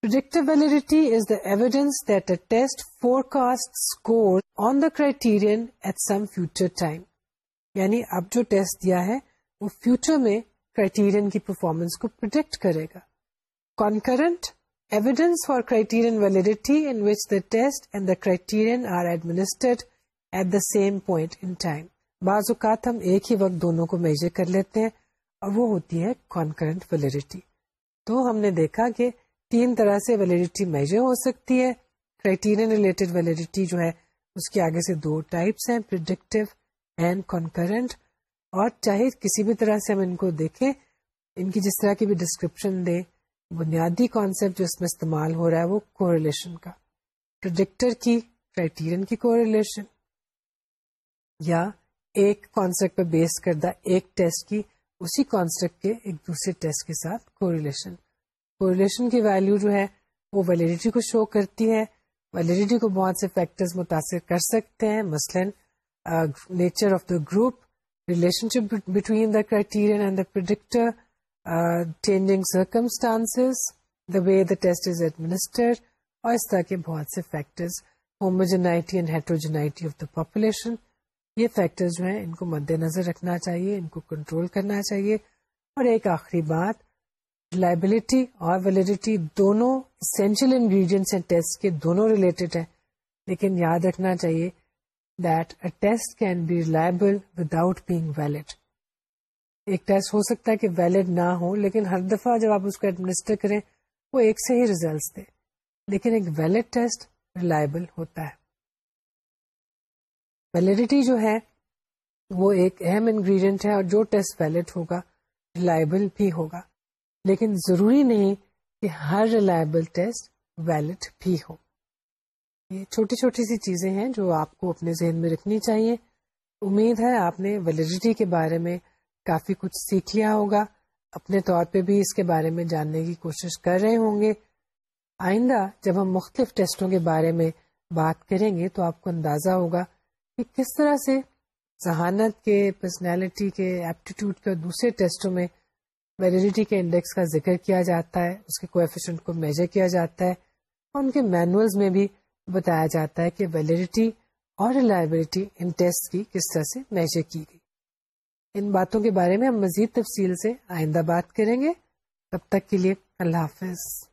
Predictive validity is the evidence that a test forecasts score on the criterion at some future time. یعنی اب جو ٹیسٹ دیا ہے، وہ فیوچر میں کرائٹیرین کی پرفارمنس کو پرڈکٹ کرے گا۔ Concurrent evidence for criterion validity in which the test and the criterion are administered at the same point in بعض اوقات ہم ایک ہی وقت دونوں کو میجر کر لیتے ہیں اور وہ ہوتی ہے کانکرنٹ ویلڈیٹی تو ہم نے دیکھا کہ تین طرح سے ویلڈیٹی میجر ہو سکتی ہے. کرائٹیرین ریلیٹڈ ویلڈیٹی جو ہے، اس کے آگے سے دو ٹائپس ہیں پرڈکٹیو اینڈ کنکرنٹ اور چاہے کسی بھی طرح سے ہم ان کو دیکھیں، ان کی جس طرح کی بھی ڈسکرپشن دیں، بنیادی کانسیپٹ جو اس میں استعمال ہو رہا ہے، وہ کوریلیشن کا. پرڈکٹر کی کرائٹیرین کی کو ریلیشن یا ایک کانسیپٹ پہ بیس کردہ ایک ٹیسٹ کی، اسی کانسیپٹ کے ایک دوسرے ٹیسٹ کے ساتھ کو ریلیشن کو ریلیشن کی ویلو جو ہے، وہ ویلڈیٹی کو شو کرتی ہے۔ ویلڈیٹی کو بہت سے فیکٹر متاثر کر سکتے ہیں۔ مثلاً nature of the group relationship between the criterion and the predictor changing circumstances the way the test is administered اور اس طرح کے بہت سے factors homogeneity and heterogeneity of the population یہ فیکٹر جو ہیں، ان کو مد نظر رکھنا چاہیے، ان کو کنٹرول کرنا چاہیے۔ اور ایک آخری بات ریلائبلٹی اور ویلڈیٹی دونوں اسینشیل انگریڈینٹس ہیں ٹیسٹ کے دونوں ریلیٹڈ ہیں۔ لیکن یاد رکھنا چاہیے that a test can be reliable without being valid ایک ٹیسٹ ہو سکتا ہے کہ ویلڈ نہ ہو، لیکن ہر دفعہ جب آپ اس کو ایڈمنسٹر کریں، وہ ایک سے ہی ریزلٹس دے لیکن ایک ویلڈ ٹیسٹ ریلائبل ہوتا ہے۔ ویلڈیٹی جو ہے، وہ ایک اہم انگریڈینٹ ہے اور جو ٹیسٹ ویلڈ ہوگا ریلائبل بھی ہوگا. لیکن ضروری نہیں کہ ہر ریلائبل ٹیسٹ ویلڈ بھی ہو. یہ چھوٹی چھوٹی سی چیزیں ہیں جو آپ کو اپنے ذہن میں رکھنی چاہیے. امید ہے آپ نے ویلڈیٹی کے بارے میں کافی کچھ سیکھ لیا ہوگا. اپنے طور پہ بھی اس کے بارے میں جاننے کی کوشش کر رہے ہوں گے. آئندہ جب ہم مختلف ٹیسٹوں کے بارے میں بات کریں گے تو آپ کو اندازہ ہوگا کہ کس طرح سے ذہانت کے پرسنالٹی کے ایپٹیٹیوڈ کے دوسرے ٹیسٹوں میں ویلڈیٹی کے انڈیکس کا ذکر کیا جاتا ہے، اس کے کوفیشنٹ کو میجر کیا جاتا ہے اور ان کے مینوئلز میں بھی بتایا جاتا ہے کہ ویلڈیٹی اور ریلائبلٹی ان ٹیسٹ کی کس طرح سے میجر کی گئی۔ ان باتوں کے بارے میں ہم مزید تفصیل سے آئندہ بات کریں گے۔ تب تک کے لیے اللہ حافظ۔